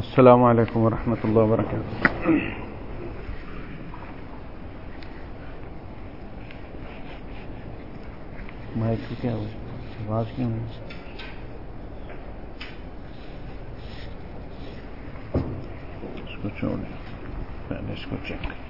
السلام علیکم ورحمۃ اللہ وبرکاتہ۔ مائک کی کیا آواز کیوں ہے اس کو چھوڑ پہلے اس کو چیک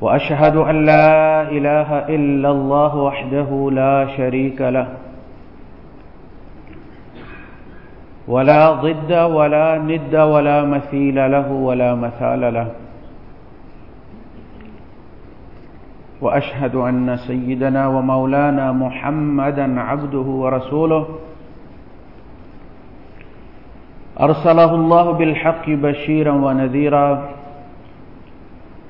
وأشهد أن لا إله إلا الله وحده لا شريك له. ولا ضد ولا ند ولا مثيل له ولا مثال له. وأشهد أن سيدنا ومولانا محمدا عبده ورسوله. أرسله الله بالحق بشيرا ونذيرا.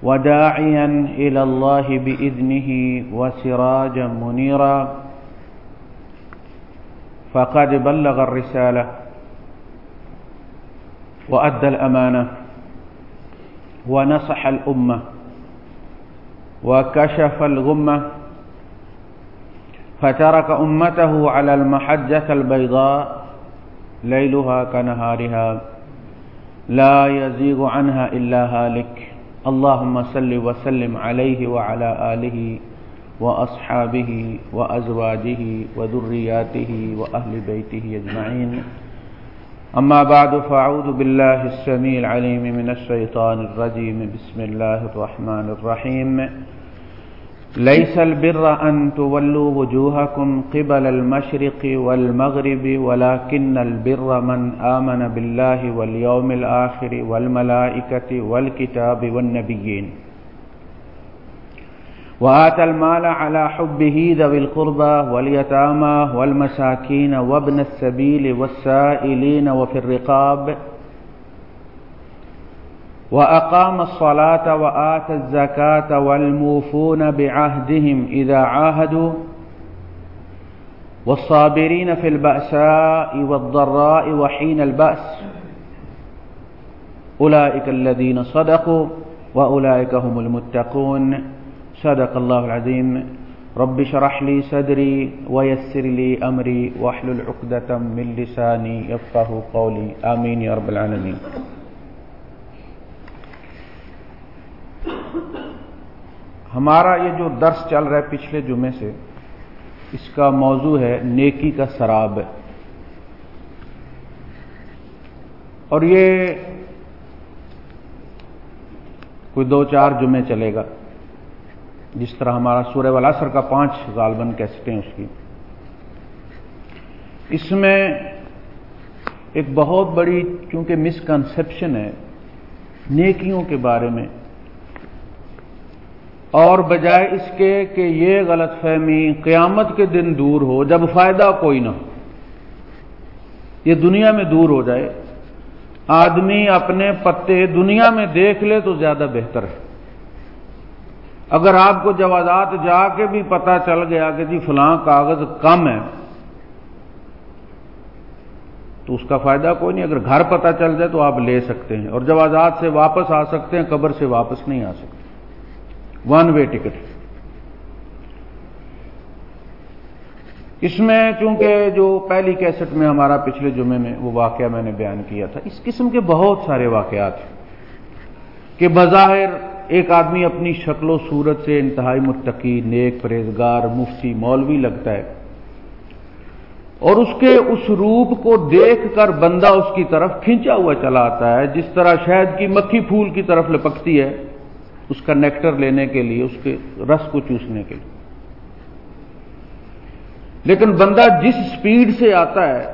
وداعيا إلى الله بإذنه وسراجا منيرا. فقد بلغ الرسالة وأدى الأمانة ونصح الأمة وكشف الغمة فترك أمته على المحجة البيضاء ليلها كنهارها. لا يزيغ عنها إلا هالك. اللهم صل وسلم عليه وعلى آله وأصحابه وأزواجه وذرياته وأهل بيته أجمعين. أما بعد، فأعوذ بالله السميع العليم من الشيطان الرجيم. بسم الله الرحمن الرحيم. ليس البر أن تولوا وجوهكم قبل المشرق والمغرب، ولكن البر من آمن بالله واليوم الآخر والملائكة والكتاب والنبيين. وآتى المال على حبه ذوي القربى واليتامى والمساكين وابن السبيل والسائلين وفي الرقاب. والمساكين وأقام الصلاة وآتى الزكاة والموفون بعهدهم إذا عاهدوا والصابرين في البأساء والضراء وحين البأس أولئك الذين صدقوا وأولئك هم المتقون صدق الله العظيم رب شرح لي صدري ويسر لي أمري واحلل عقدة من لساني يفقه قولي آمين يا رب العالمين ہمارا یہ جو درس چل رہا ہے پچھلے جمعے سے، اس کا موضوع ہے نیکی کا سراب۔ اور یہ کوئی دو چار جمعے چلے گا، جس طرح ہمارا سورہ والاسر کا پانچ غالباً کیسٹیں اس کی۔ اس میں ایک بہت بڑی، چونکہ مسکنسپشن ہے، نیکیوں کے بارے میں اور بجائے اس کے کہ یہ غلط فہمی قیامت کے دن دور ہو جب فائدہ کوئی نہ ہو۔ یہ دنیا میں دور ہو جائے۔ آدمی اپنے پتے دنیا میں دیکھ لے تو زیادہ بہتر ہے۔ اگر آپ کو جوازات جا کے بھی پتا چل گیا کہ جی فلاں کاغذ کم ہے، تو اس کا فائدہ کوئی نہیں۔ اگر گھر پتا چل جائے تو آپ لے سکتے ہیں اور جوازات سے واپس آ سکتے ہیں، قبر سے واپس نہیں آ سکتے۔ ون وے ٹکٹ اس میں چونکہ جو پہلی کیسٹ میں ہمارا پچھلے جمعے میں وہ واقعہ میں نے بیان کیا تھا اس قسم کے بہت سارے واقعات ہیں کہ بظاہر ایک آدمی اپنی شکل و صورت سے انتہائی متقی نیک پرہیزگار مفتی مولوی لگتا ہے اور اس کے اس روپ کو دیکھ کر بندہ اس کی طرف کھینچا ہوا چلا آتا ہے جس طرح شہد کی مکھی پھول کی طرف لپکتی ہے اس کا نیکٹر لینے کے لیے، اس کے رس کو چوسنے کے لیے۔ لیکن بندہ جس سپیڈ سے آتا ہے،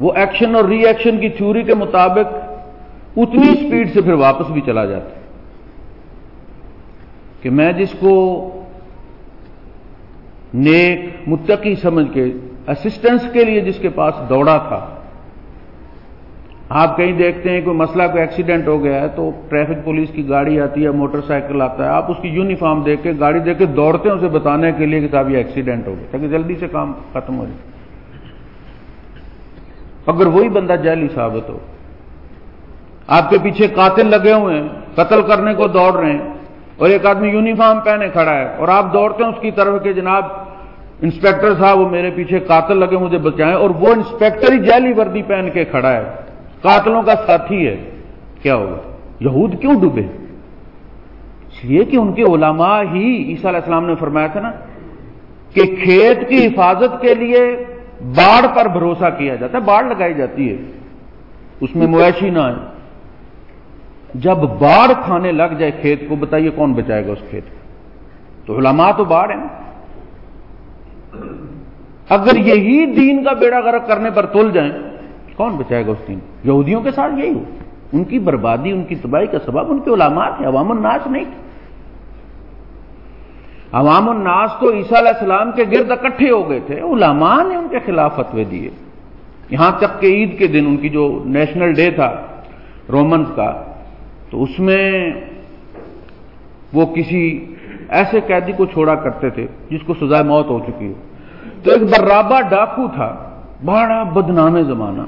وہ ایکشن اور ری ایکشن کی تھیوری کے مطابق اتنی سپیڈ سے پھر واپس بھی چلا جاتا ہے۔ کہ میں جس کو نیک، متقی سمجھ کے اسسٹنس کے لیے جس کے پاس دوڑا تھا آپ کہیں دیکھتے ہیں کوئی مسئلہ کوئی ایکسیڈنٹ ہو گیا ہے تو ٹریفک پولیس کی گاڑی آتی ہے موٹر سائیکل آتا ہے، آپ اس کی یونیفارم دیکھ کے گاڑی دیکھ کے دوڑتے ہیں اسے بتانے کے لیے کہ صاحب یہ ایکسیڈنٹ ہو گیا، تاکہ جلدی سے کام ختم ہو جائے۔ اگر وہی بندہ جیلی ثابت ہو آپ کے پیچھے قاتل لگے ہوئے ہیں، قتل کرنے کو دوڑ رہے ہیں اور ایک آدمی یونیفارم پہنے کھڑا ہے اور آپ دوڑتے ہیں اس کی طرف کہ جناب انسپیکٹر صاحب وہ میرے پیچھے قاتل لگے، مجھے بچائیں۔ اور وہ انسپیکٹر ہی جیلی وردی پہن کے کھڑا ہے۔ قاتلوں کا ساتھی ہے۔ کیا ہوگا یہود کیوں ڈوبے؟ اس لیے کہ ان کے علماء ہی عیسیٰ علیہ السلام نے فرمایا تھا نا کہ کھیت کی حفاظت کے لیے باڑ پر بھروسہ کیا جاتا ہے، باڑ لگائی جاتی ہے۔ اس میں مویشی نہ آئے۔ جب باڑ کھانے لگ جائے کھیت کو، بتائیے کون بچائے گا اس کھیت کو؟ تو علماء تو باڑ ہیں۔ اگر یہی دین کا بیڑا غرق کرنے پر تل جائیں کون بچائے گا اس دین یہودیوں کے ساتھ یہی ہو۔ ان کی بربادی، ان کی تباہی کا سبب ان کے علامات تھے عوام الناس نہیں۔ عوام الناس تو عیسیٰ علیہ السلام کے گرد اکٹھے ہو گئے تھے، علماء نے ان کے خلاف فتوے دیے۔ یہاں تک کہ عید کے دن ان کی جو نیشنل ڈے تھا رومنز کا، تو اس میں وہ کسی ایسے قیدی کو چھوڑا کرتے تھے جس کو سزائے موت ہو چکی ہو تو ایک برابا ڈاکو تھا، بڑا بدنام زمانہ۔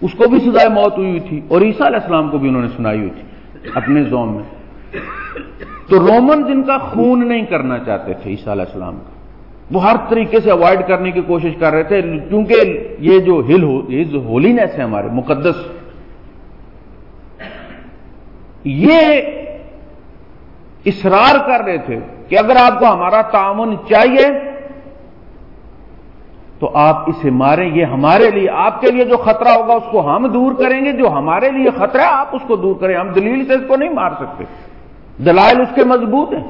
اس کو بھی سزائے موت ہوئی ہوئی تھی اور عیسیٰ علیہ السلام کو بھی انہوں نے سنائی ہوئی تھی اپنے زوم میں۔ تو رومن جن کا خون نہیں کرنا چاہتے تھے عیسیٰ علیہ السلام کا۔ وہ ہر طریقے سے اوائڈ کرنے کی کوشش کر رہے تھے، کیونکہ یہ جو ہل ہولینس ہے ہمارے، مقدس۔ یہ اصرار کر رہے تھے کہ اگر آپ کو ہمارا تعاون چاہیے تو آپ اسے ماریں، یہ ہمارے لیے، آپ کے لیے جو خطرہ ہوگا، اس کو ہم دور کریں گے، جو ہمارے لیے خطرہ ہے، آپ اس کو دور کریں۔ ہم دلیل سے اس کو نہیں مار سکتے۔ دلائل اس کے مضبوط ہیں۔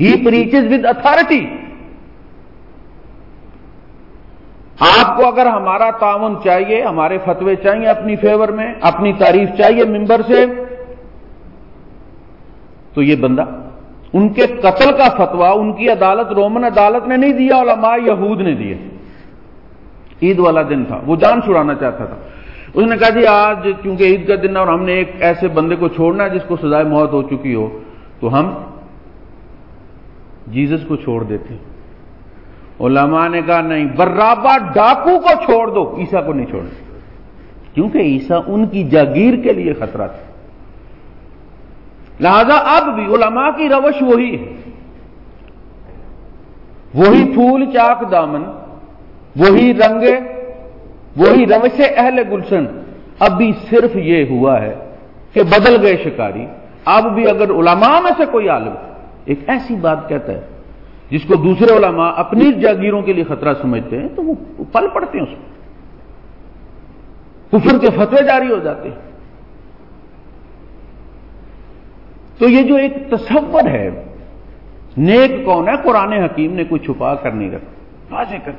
ہی پریچز ود اتارٹی آپ کو اگر ہمارا تعاون چاہیے، ہمارے فتوے چاہیے اپنی فیور میں، اپنی تعریف چاہیے ممبر سے، تو یہ بندہ، ان کے قتل کا فتوا ان کی عدالت، رومن عدالت نے نہیں دیا، علماء یہود نے دیا عید والا دن تھا، وہ جان چھڑانا چاہتا تھا۔ اس نے کہا جی آج کیونکہ عید کا دن ہے اور ہم نے ایک ایسے بندے کو چھوڑنا ہے جس کو سزائے موت ہو چکی ہو، تو ہم جیزس کو چھوڑ دیتے علماء نے کہا نہیں برابا ڈاکو کو چھوڑ دو عیسا کو نہیں چھوڑنا۔ کیونکہ عیسا ان کی جاگیر کے لیے خطرہ تھا۔ لہذا اب بھی علماء کی روش وہی ہے۔ وہی پھول چاک دامن وہی رنگ وہی روش اہل گلشن۔ اب بھی صرف یہ ہوا ہے کہ بدل گئے شکاری۔ اب بھی اگر علماء میں سے کوئی عالم ایک ایسی بات کہتا ہے، جس کو دوسرے علماء اپنی جاگیروں کے لیے خطرہ سمجھتے ہیں، تو وہ پل پڑتے ہیں اس میں۔ کفر کے فتوے جاری ہو جاتے ہیں۔ تو یہ جو ایک تصور ہے، نیک کون ہے؟ قرآن حکیم نے کوئی چھپا کر نہیں رکھا۔ واضح کر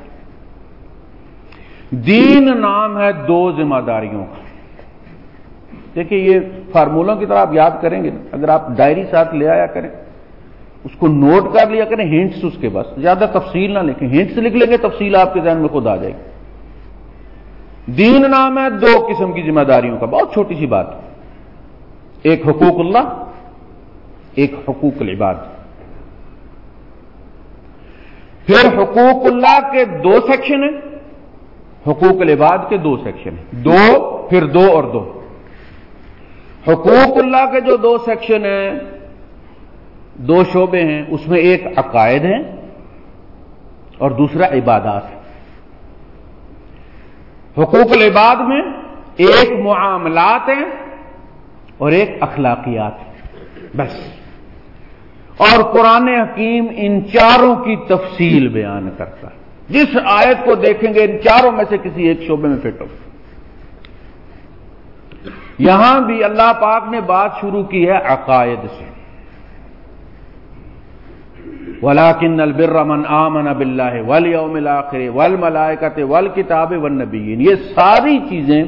دین نام ہے دو ذمہ داریوں کا۔ دیکھیے، یہ فارمولوں کی طرح آپ یاد کریں گے، اگر آپ ڈائری ساتھ لے آیا کریں، اس کو نوٹ کر لیا کریں ہینٹس اس کے بس، زیادہ تفصیل نہ لکھیں۔ ہینٹس لکھ لیں گے، تفصیل آپ کے ذہن میں خود آ جائے گی۔ دین نام ہے دو قسم کی ذمہ داریوں کا، بہت چھوٹی سی بات۔ ایک حقوق اللہ، ایک حقوق العباد۔ پھر حقوق اللہ کے دو سیکشن ہیں۔ حقوق العباد کے دو سیکشن ہیں۔ دو، پھر دو اور دو۔ حقوق اللہ کے جو دو سیکشن ہیں، دو شعبے ہیں، اس میں ایک عقائد ہیں اور دوسرا عبادات ہے حقوق العباد میں ایک معاملات ہیں اور ایک اخلاقیات ہیں۔ بس۔ اور قرآن حکیم ان چاروں کی تفصیل بیان کرتا ہے۔ جس آیت کو دیکھیں گے ان چاروں میں سے کسی ایک شعبے میں فٹ ہو یہاں بھی اللہ پاک نے بات شروع کی ہے عقائد سے۔ ولاکن البر من آمن اب اللہ ول یوم ول والملائکت ول کتاب یہ ساری چیزیں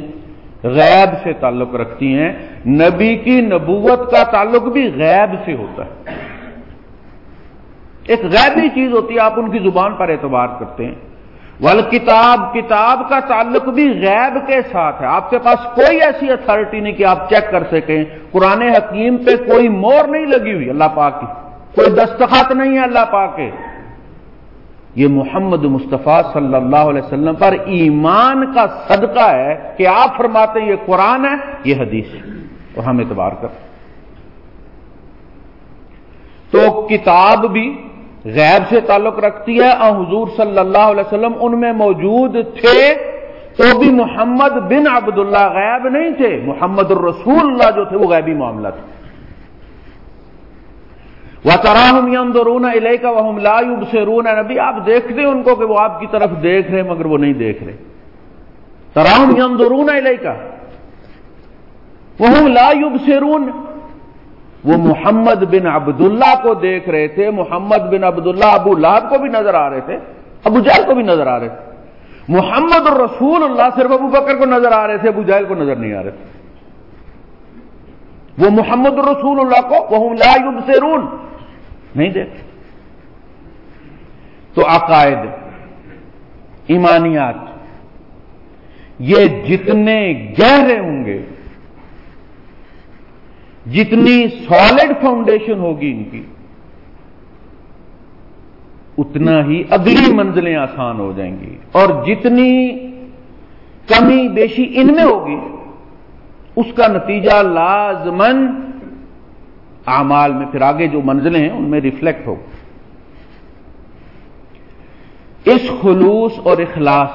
غیب سے تعلق رکھتی ہیں۔ نبی کی نبوت کا تعلق بھی غیب سے ہوتا ہے۔ ایک غیبی چیز ہوتی ہے، آپ ان کی زبان پر اعتبار کرتے ہیں۔ ول کتاب کتاب کا تعلق بھی غیب کے ساتھ ہے۔ آپ کے پاس کوئی ایسی اتارٹی نہیں کہ آپ چیک کر سکیں۔ قرآن حکیم پہ کوئی مور نہیں لگی ہوئی، اللہ پاک کی۔ کوئی دستخط نہیں ہے، اللہ پاک کے۔ یہ محمد مصطفیٰ صلی اللہ علیہ وسلم پر ایمان کا صدقہ ہے کہ آپ فرماتے ہیں، یہ قرآن ہے، یہ حدیث ہے۔ تو ہم اعتبار کر تو کتاب بھی غیب سے تعلق رکھتی ہے۔ اور حضور صلی اللہ علیہ وسلم ان میں موجود تھے۔ تو بھی محمد بن عبداللہ غیب نہیں تھے۔ محمد الرسول اللہ جو تھے، وہ غیبی معاملہ تھے۔ وہ تراہم یمدرون علیہ کا وہ لا سے رون نبی، آپ دیکھتے ان کو کہ وہ آپ کی طرف دیکھ رہے مگر وہ نہیں دیکھ رہے۔ تراہم یمدرون علیہ کا وہ لا سے وہ محمد بن عبداللہ کو دیکھ رہے تھے، محمد بن عبداللہ ابو لاب کو بھی نظر آ رہے تھے، ابو جہل کو بھی نظر آ رہے تھے۔ محمد اور رسول اللہ صرف ابو بکر کو نظر آ رہے تھے، ابو جہل کو نظر نہیں آ رہے تھے۔ وہ محمد الرسول اللہ کو وہ لا سے نہیں دیکھتے تو عقائد، ایمانیات، یہ جتنے گہرے ہوں گے جتنی سالڈ فاؤنڈیشن ہوگی ان کی، اتنا ہی اگلی منزلیں آسان ہو جائیں گی۔ اور جتنی کمی بیشی ان میں ہوگی، اس کا نتیجہ لازمن اعمال میں پھر آگے جو منزلیں ہیں، ان میں ریفلیکٹ ہو اس خلوص اور اخلاص،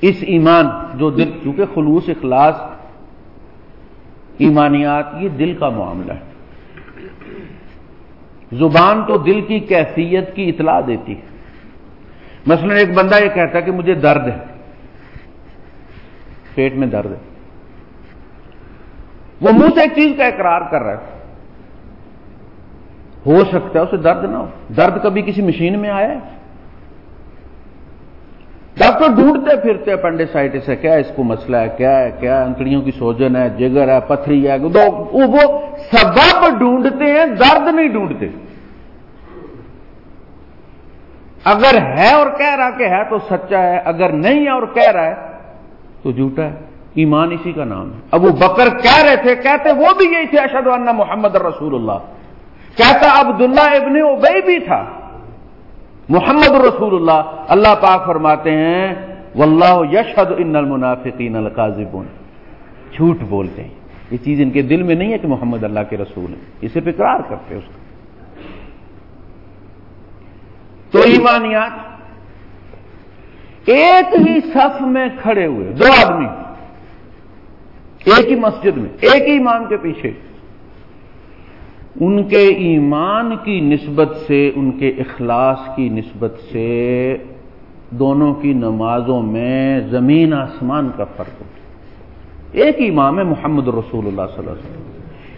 اس ایمان جو دل کیونکہ خلوص اخلاص ایمانیات، یہ دل کا معاملہ ہے۔ زبان تو دل کی کیفیت کی اطلاع دیتی ہے۔ مثلا ایک بندہ یہ کہتا ہے کہ مجھے درد ہے۔ پیٹ میں درد ہے۔ وہ منہ سے ایک چیز کا اقرار کر رہا ہے۔ ہو سکتا ہے اسے درد نہ ہو۔ درد کبھی کسی مشین میں آیا ہے؟ ڈاکٹر ڈھونڈتے پھرتے اپنڈیسائٹس ہے، کیا اس کو مسئلہ ہے، کیا ہے، کیا انکڑیوں کی سوجن ہے، جگر ہے، پتھری ہے وہ سبب ڈھونڈتے ہیں، درد نہیں ڈھونڈتے۔ اگر ہے اور کہہ رہا کہ ہے تو سچا ہے، اگر نہیں ہے اور کہہ رہا ہے تو جھوٹا ہے۔ ایمان اسی کا نام ہے۔ اب وہ بکر کہہ رہے تھے، کہتے وہ بھی یہی تھے اشد اللہ محمد رسول اللہ۔ کہتا عبداللہ ابن ابئی بھی تھا۔ محمد رسول اللہ اللہ پاک فرماتے ہیں، واللہ یشہد ان المنافقین القاذبون۔ جھوٹ بولتے ہیں۔ یہ چیز ان کے دل میں نہیں ہے کہ محمد اللہ کے رسول ہیں۔ اسے اقرار کرتے اس کا تو ایمانیات۔ ایک ہی صف میں کھڑے ہوئے، دو آدمی۔ ایک ہی مسجد میں، ایک ہی امام کے پیچھے۔ ان کے ایمان کی نسبت سے، ان کے اخلاص کی نسبت سے دونوں کی نمازوں میں زمین آسمان کا فرق ہوتا ایک ہی امام ہے محمد رسول اللہ صلی اللہ علیہ وسلم،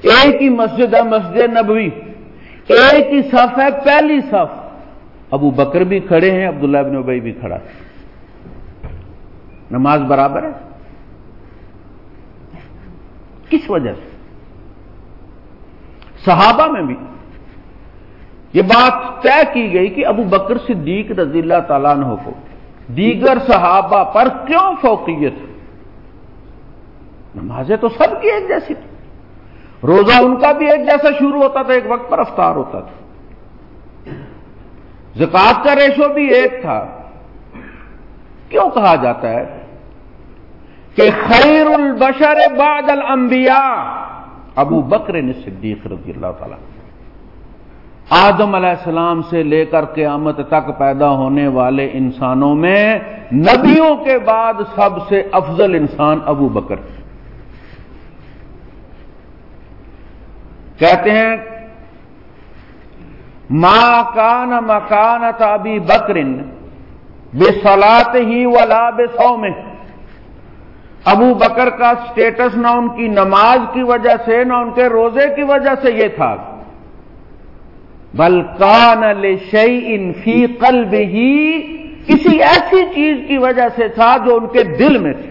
ایک ہی مسجد ہے، مسجد نبوی، ایک ہی صف ہے، پہلی صف۔ ابو بکر بھی کھڑے ہیں، عبداللہ ابن ابئی بھی کھڑا ہے۔ نماز برابر ہے؟ کس وجہ سے؟ صحابہ میں بھی یہ بات طے کی گئی کہ ابو بکر صدیق رضی اللہ تعالیٰ عنہ کو دیگر صحابہ پر کیوں فوقیت؟ نمازیں تو سب کی ایک جیسی تھی روزہ ان کا بھی ایک جیسا شروع ہوتا تھا، ایک وقت پر افطار ہوتا تھا۔ زکات کا ریشو بھی ایک تھا۔ کیوں کہا جاتا ہے کہ خیر البشر بعد الانبیاء؟ ابو بکر نے صدیق رضی اللہ تعالی آدم علیہ السلام سے لے کر قیامت تک پیدا ہونے والے انسانوں میں نبیوں کے بعد سب سے افضل انسان ابو بکر۔ کہتے ہیں ماں کان مکان تابی بکرن بے سلاد ہی ولا بے سو میں ابو بکر کا سٹیٹس نہ ان کی نماز کی وجہ سے، نہ ان کے روزے کی وجہ سے یہ تھا۔ بلکان شعی ان فی قلب ہی کسی ایسی چیز کی وجہ سے تھا جو ان کے دل میں تھی۔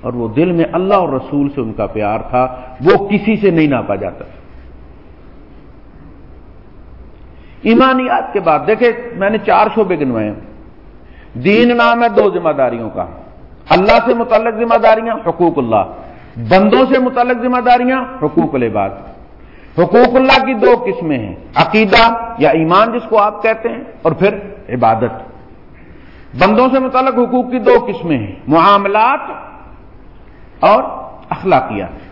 اور وہ دل میں اللہ اور رسول سے ان کا پیار تھا، وہ کسی سے نہیں ناپا جاتا۔ تھا ایمانیات کے بعد، دیکھیں میں نے چار شعبے گنوائے دین نام ہے دو ذمہ داریوں کا اللہ سے متعلق ذمہ داریاں، حقوق اللہ۔ بندوں سے متعلق ذمہ داریاں، حقوق العباد۔ حقوق اللہ کی دو قسمیں ہیں، عقیدہ یا ایمان جس کو آپ کہتے ہیں، اور پھر عبادت۔ بندوں سے متعلق حقوق کی دو قسمیں ہیں، معاملات اور اخلاقیات۔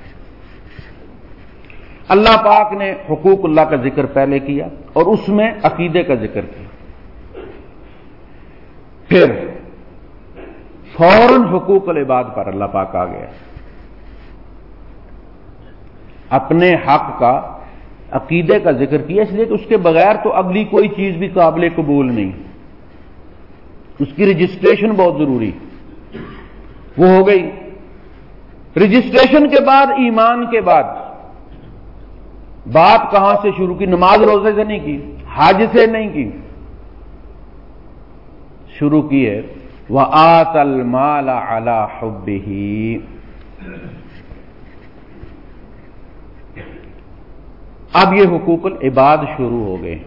اللہ پاک نے حقوق اللہ کا ذکر پہلے کیا اور اس میں عقیدے کا ذکر کیا۔ پھر فوراً حقوق العباد پر اللہ پاک آ گیا۔ اپنے حق کا، عقیدے کا ذکر کیا، اس لیے کہ اس کے بغیر تو اگلی کوئی چیز بھی قابل قبول نہیں۔ اس کی رجسٹریشن بہت ضروری۔ وہ ہو گئی۔ رجسٹریشن کے بعد، ایمان کے بعد۔ بات کہاں سے شروع کی؟ نماز روزے سے نہیں کی، حج سے نہیں کی۔ شروع کی ہے۔ وہ آت المال حب ہی اب یہ حقوق العباد شروع ہو گئے۔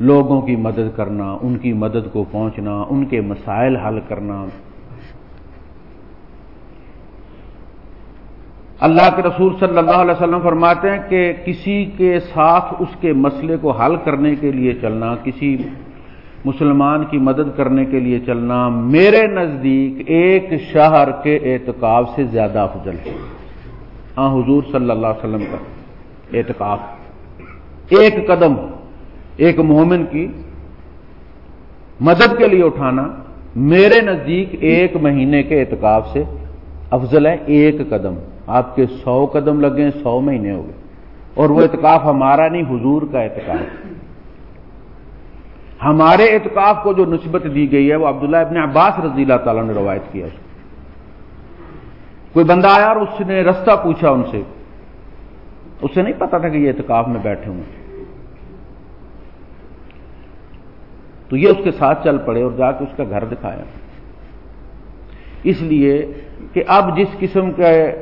لوگوں کی مدد کرنا، ان کی مدد کو پہنچنا، ان کے مسائل حل کرنا۔ اللہ کے رسول صلی اللہ علیہ وسلم فرماتے ہیں کہ کسی کے ساتھ اس کے مسئلے کو حل کرنے کے لیے چلنا، کسی مسلمان کی مدد کرنے کے لیے چلنا میرے نزدیک ایک شہر کے اعتکاب سے زیادہ افضل ہے۔ ہاں حضور صلی اللہ علیہ وسلم کا اعتکاب ایک قدم، ایک مومن کی مدد کے لیے اٹھانا میرے نزدیک ایک مہینے کے اعتکاب سے افضل ہے۔ ایک قدم۔ آپ کے سو قدم لگے، سو مہینے ہو گئے۔ اور وہ اعتکاف ہمارا نہیں، حضور کا اعتکاف ہمارے اعتکاف کو جو نسبت دی گئی ہے وہ عبداللہ ابن عباس رضی اللہ تعالیٰ نے روایت کیا کوئی بندہ آیا اور اس نے رستہ پوچھا ان سے۔ اسے نہیں پتا تھا کہ یہ اعتکاف میں بیٹھے ہوں۔ تو یہ اس کے ساتھ چل پڑے اور جا کے اس کا گھر دکھایا۔ اس لیے کہ اب جس قسم کے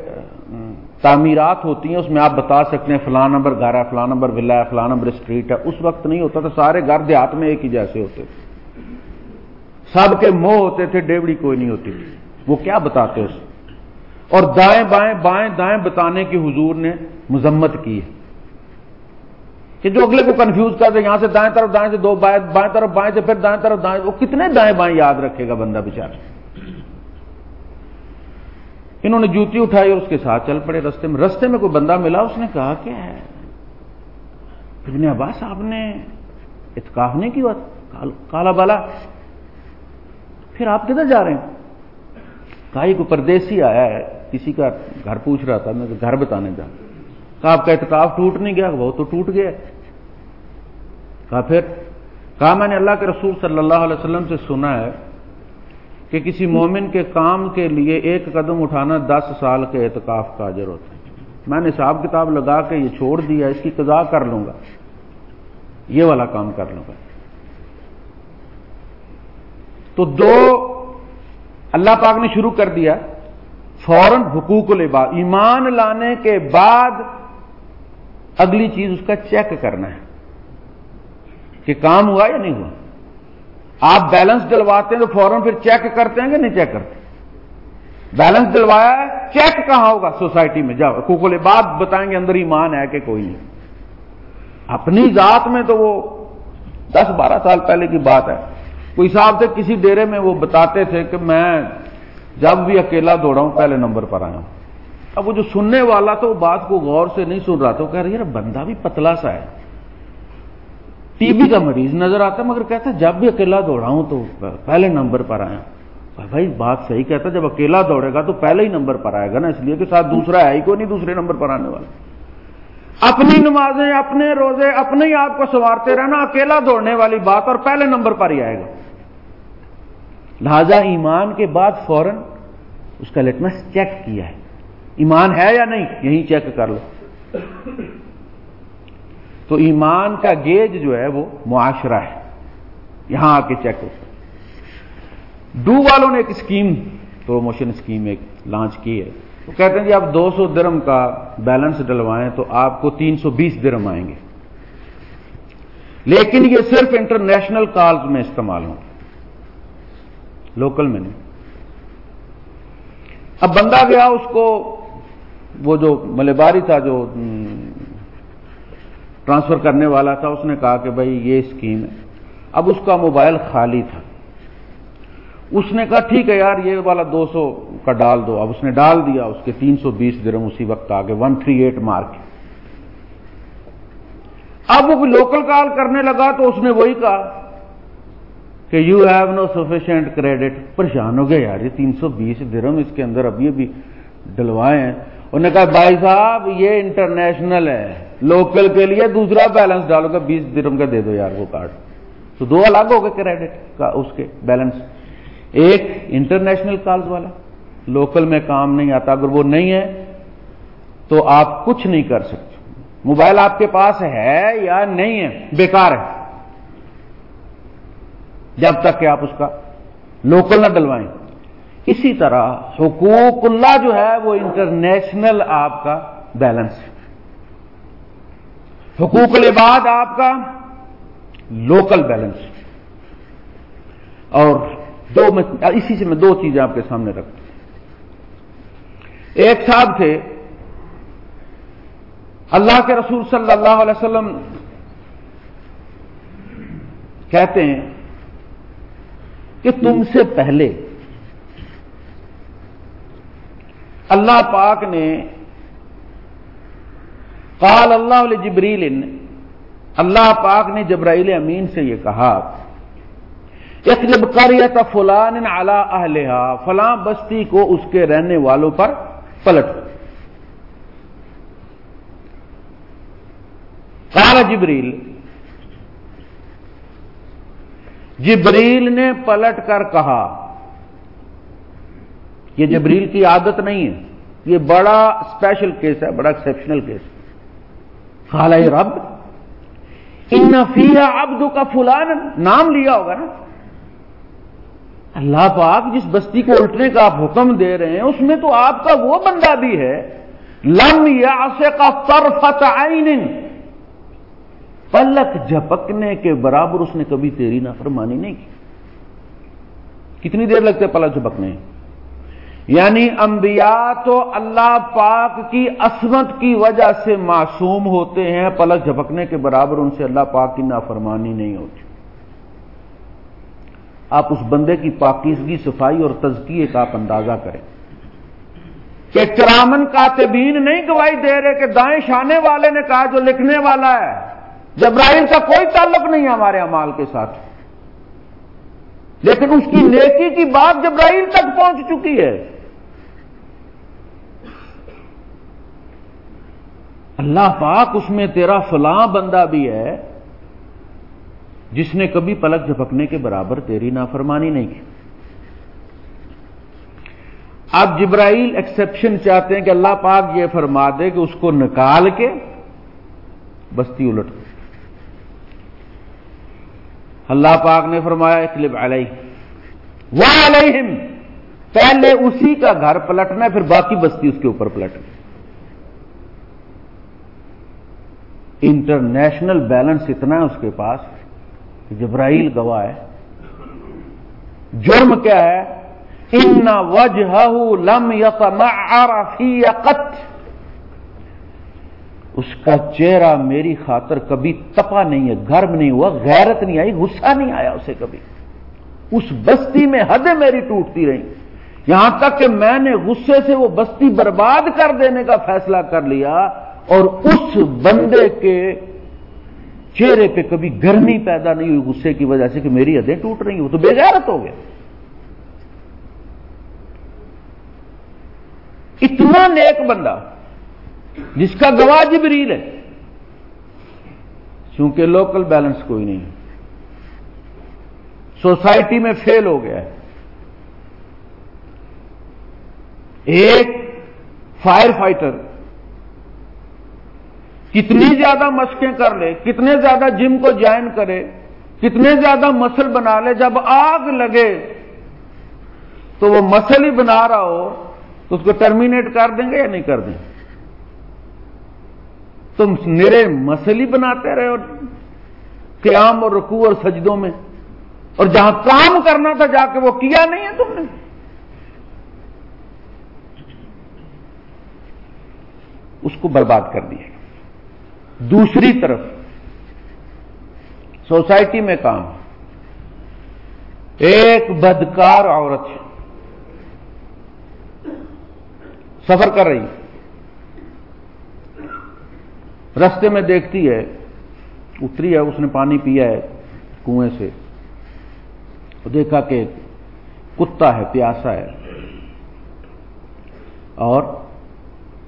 تعمیرات ہوتی ہیں، اس میں آپ بتا سکتے ہیں فلاں نمبر گھر ہے، فلاں نمبر ولا ہے، فلاں نمبر اسٹریٹ ہے، اس وقت نہیں ہوتا تھا، سارے گھر دیہات میں ایک ہی جیسے ہوتے تھے۔ سب کے منہ ہوتے تھے، ڈیوڑی کوئی نہیں ہوتی۔ تھی وہ کیا بتاتے اس؟ اور دائیں بائیں بائیں دائیں بتانے کی حضور نے مذمت کی ہے۔ کہ جو اگلے کو کنفیوز کرتے یہاں سے دائیں طرف دائیں سے دو، بائیں بائیں طرف بائیں سے پھر دائیں طرف دائیں، وہ کتنے دائیں بائیں یاد رکھے گا بندہ بےچارا انہوں نے جوتی اٹھائی اور اس کے ساتھ چل پڑے رستے میں۔ رستے میں کوئی بندہ ملا، اس نے کہا کیا ہے ابن عباس آپ نے اتکاف نہیں کی بات؟ کالا بالا پھر آپ کدھر جا رہے ہیں؟ کہا، یہ کوئی پردیسی آیا ہے، کسی کا گھر پوچھ رہا تھا، میں گھر بتانے جا۔ کہا، آپ کا اتکاف ٹوٹ نہیں گیا؟ وہ تو ٹوٹ گیا۔ کہا، پھر کہا، میں نے اللہ کے رسول صلی اللہ علیہ وسلم سے سنا ہے کہ کسی مومن کے کام کے لیے ایک قدم اٹھانا دس سال کے اعتکاف کا اجر ہوتا ہے۔ میں نے حساب کتاب لگا کے یہ چھوڑ دیا، اس کی قضا کر لوں گا۔ یہ والا کام کر لوں گا۔ تو دو، اللہ پاک نے شروع کر دیا، فوراً حقوق العباد، ایمان لانے کے بعد اگلی چیز اس کا چیک کرنا ہے کہ کام ہوا یا نہیں ہوا۔ آپ بیلنس دلواتے ہیں تو فوراً پھر چیک کرتے ہیں کہ نہیں چیک کرتے؟ بیلنس دلوایا ہے چیک کہاں ہوگا؟ سوسائٹی میں جاؤ کوکولے بات بتائیں گے اندر ایمان ہے کہ کوئی نہیں۔ اپنی ذات میں تو وہ دس بارہ سال پہلے کی بات ہے۔ کوئی صاحب تھے، کسی ڈیرے میں وہ بتاتے تھے کہ میں جب بھی اکیلا دوڑا ہوں پہلے نمبر پر آیا ہوں۔ اب وہ جو سننے والا تھا، وہ بات کو غور سے نہیں سن رہا تھا، وہ کہہ رہی ہے بندہ بھی پتلا سا ہے۔ ٹی بی کا مریض نظر آتا مگر کہتا جب بھی اکیلا دوڑا ہوں تو پہلے نمبر پر آیا۔ بھائی، بات صحیح کہتا جب اکیلا دوڑے گا تو پہلے ہی نمبر پر آئے گا نا، اس لیے کہ ساتھ دوسرا ہے ہی کوئی نہیں، دوسرے نمبر پر آنے والا۔ اپنی نمازیں، اپنے روزے، اپنے ہی آپ کو سنوارتے رہنا، اکیلا دوڑنے والی بات اور پہلے نمبر پر ہی آئے گا۔ لہذا ایمان کے بعد فوراً اس کا لٹمس چیک کیا ہے۔ ایمان ہے یا نہیں یہیں چیک کر لو۔ تو ایمان کا گیج جو ہے وہ معاشرہ ہے۔ یہاں آ کے چیک ہو ڈو والوں نے ایک اسکیم پروموشن اسکیم ایک لانچ کی ہے۔ وہ کہتے ہیں جی آپ دو سو درم کا بیلنس ڈلوائیں تو آپ کو تین سو بیس درم آئیں گے۔ لیکن یہ صرف انٹرنیشنل کالز میں استعمال ہوں۔ لوکل میں نہیں۔ اب بندہ گیا، اس کو وہ جو ملباری تھا، جو ٹرانسفر کرنے والا تھا، اس نے کہا کہ بھائی یہ اسکیم ہے۔ اب اس کا موبائل خالی تھا۔ اس نے کہا، ٹھیک ہے یار، یہ والا دو سو کا ڈال دو۔ اب اس نے ڈال دیا، اس کے تین سو بیس درم اسی وقت آگے۔ ون تھری ایٹ مارک اب وہ لوکل کال کرنے لگا تو اس نے وہی کہا کہ you have no sufficient credit پریشان ہو گیا یار، یہ تین سو بیس درم اس کے اندر ابھی ابھی ڈلوائے ہیں۔ انہوں نے کہا، بھائی صاحب، یہ انٹرنیشنل ہے۔ لوکل کے لیے دوسرا بیلنس ڈالو گا بیس درم کا دے دو یار وہ کارڈ تو دو الگ ہو گئے کریڈٹ کا اس کے بیلنس ایک انٹرنیشنل کالز والا. لوکل میں کام نہیں آتا. اگر وہ نہیں ہے تو آپ کچھ نہیں کر سکتے. موبائل آپ کے پاس ہے یا نہیں ہے؟ بیکار ہے. جب تک کہ آپ اس کا لوکل نہ ڈلوائیں. اسی طرح حقوق اللہ جو ہے وہ انٹرنیشنل آپ کا بیلنس ہے. حقوق العباد آپ کا لوکل بیلنس اور دو اسی سے میں دو چیزیں آپ کے سامنے رکھتا ہوں. ایک صاحب تھے، اللہ کے رسول صلی اللہ علیہ وسلم کہتے ہیں کہ تم سے پہلے اللہ پاک نے قال اللہ علیہ جبریل اللہ پاک نے جبرائیل امین سے یہ کہا کریت فلان اعلی اہلہا، فلاں بستی کو اس کے رہنے والوں پر پلٹ۔ قال جبریل جبریل نے پلٹ کر کہا، یہ جبریل کی عادت نہیں ہے، یہ بڑا اسپیشل کیس ہے، بڑا ایکسپشنل کیس ہے کالا رب، ان فیہ عبد کا فلان نام لیا ہوگا نا۔ اللہ پاک جس بستی کو الٹنے کا آپ حکم دے رہے ہیں، اس میں تو آپ کا وہ بندہ بھی ہے۔ لم یا کا طرفت عین۔ پلک جھپکنے کے برابر اس نے کبھی تیری نافرمانی نہیں کی۔ کتنی دیر لگتے پلک جھپکنے؟ یعنی انبیاء تو اللہ پاک کی عصمت کی وجہ سے معصوم ہوتے ہیں، پلک جھپکنے کے برابر ان سے اللہ پاک کی نافرمانی نہیں ہوتی۔ آپ اس بندے کی پاکیزگی، صفائی اور تزکیے کا آپ اندازہ کریں۔ کہ کرامن کاتبین نہیں گواہی دے رہے کہ دائیں شانے والے نے کہا جو لکھنے والا ہے۔ جبرائیل کا کوئی تعلق نہیں ہے ہمارے امال کے ساتھ۔ لیکن اس کی نیکی کی بات جبرائیل تک پہنچ چکی ہے۔ اللہ پاک اس میں تیرا فلاں بندہ بھی ہے جس نے کبھی پلک جھپکنے کے برابر تیری نافرمانی نہیں کی۔ اب جبرائیل ایکسپشن چاہتے ہیں کہ اللہ پاک یہ فرما دے کہ اس کو نکال کے بستی الٹ۔ اللہ پاک نے فرمایا اکلب علیہ وہ علیہم پہلے اسی کا گھر پلٹنا ہے، پھر باقی بستی اس کے اوپر پلٹنا انٹرنیشنل بیلنس اتنا ہے اس کے پاس کہ جبرائیل گواہ ہے۔ جرم کیا ہے؟ ان وجہ لم فی قط اس کا چہرہ میری خاطر کبھی تپا نہیں ہے، گرم نہیں ہوا، غیرت نہیں آئی، غصہ نہیں آیا اسے کبھی۔ اس بستی میں حدیں میری ٹوٹتی رہی یہاں تک کہ میں نے غصے سے وہ بستی برباد کر دینے کا فیصلہ کر لیا۔ اور اس بندے کے چہرے پہ کبھی گرمی پیدا نہیں ہوئی غصے کی وجہ سے کہ میری حدیں ٹوٹ رہی ہیں، وہ تو بے غیرت ہو گیا اتنا نیک بندہ، جس کا گواہ جبریل ہے، چونکہ لوکل بیلنس کوئی نہیں ہے۔ سوسائٹی میں فیل ہو گیا ہے۔ ایک فائر فائٹر کتنی زیادہ مشقیں کر لے، کتنے زیادہ جم کو جوائن کرے، کتنے زیادہ مسل بنا لے، جب آگ لگے تو وہ مسل ہی بنا رہا ہو، تو اس کو ٹرمینیٹ کر دیں گے یا نہیں کر دیں؟ تم نرے مسل ہی بناتے رہے اور قیام اور رکوع اور سجدوں میں۔ اور جہاں کام کرنا تھا، جا کے وہ کیا نہیں ہے تم نے؟ اس کو برباد کر دیا دوسری طرف سوسائٹی میں کام ایک بدکار عورت سفر کر رہی رستے میں دیکھتی ہے، اتری ہے، اس نے پانی پیا ہے کنویں سے۔ دیکھا کہ کتا ہے، پیاسا ہے۔ اور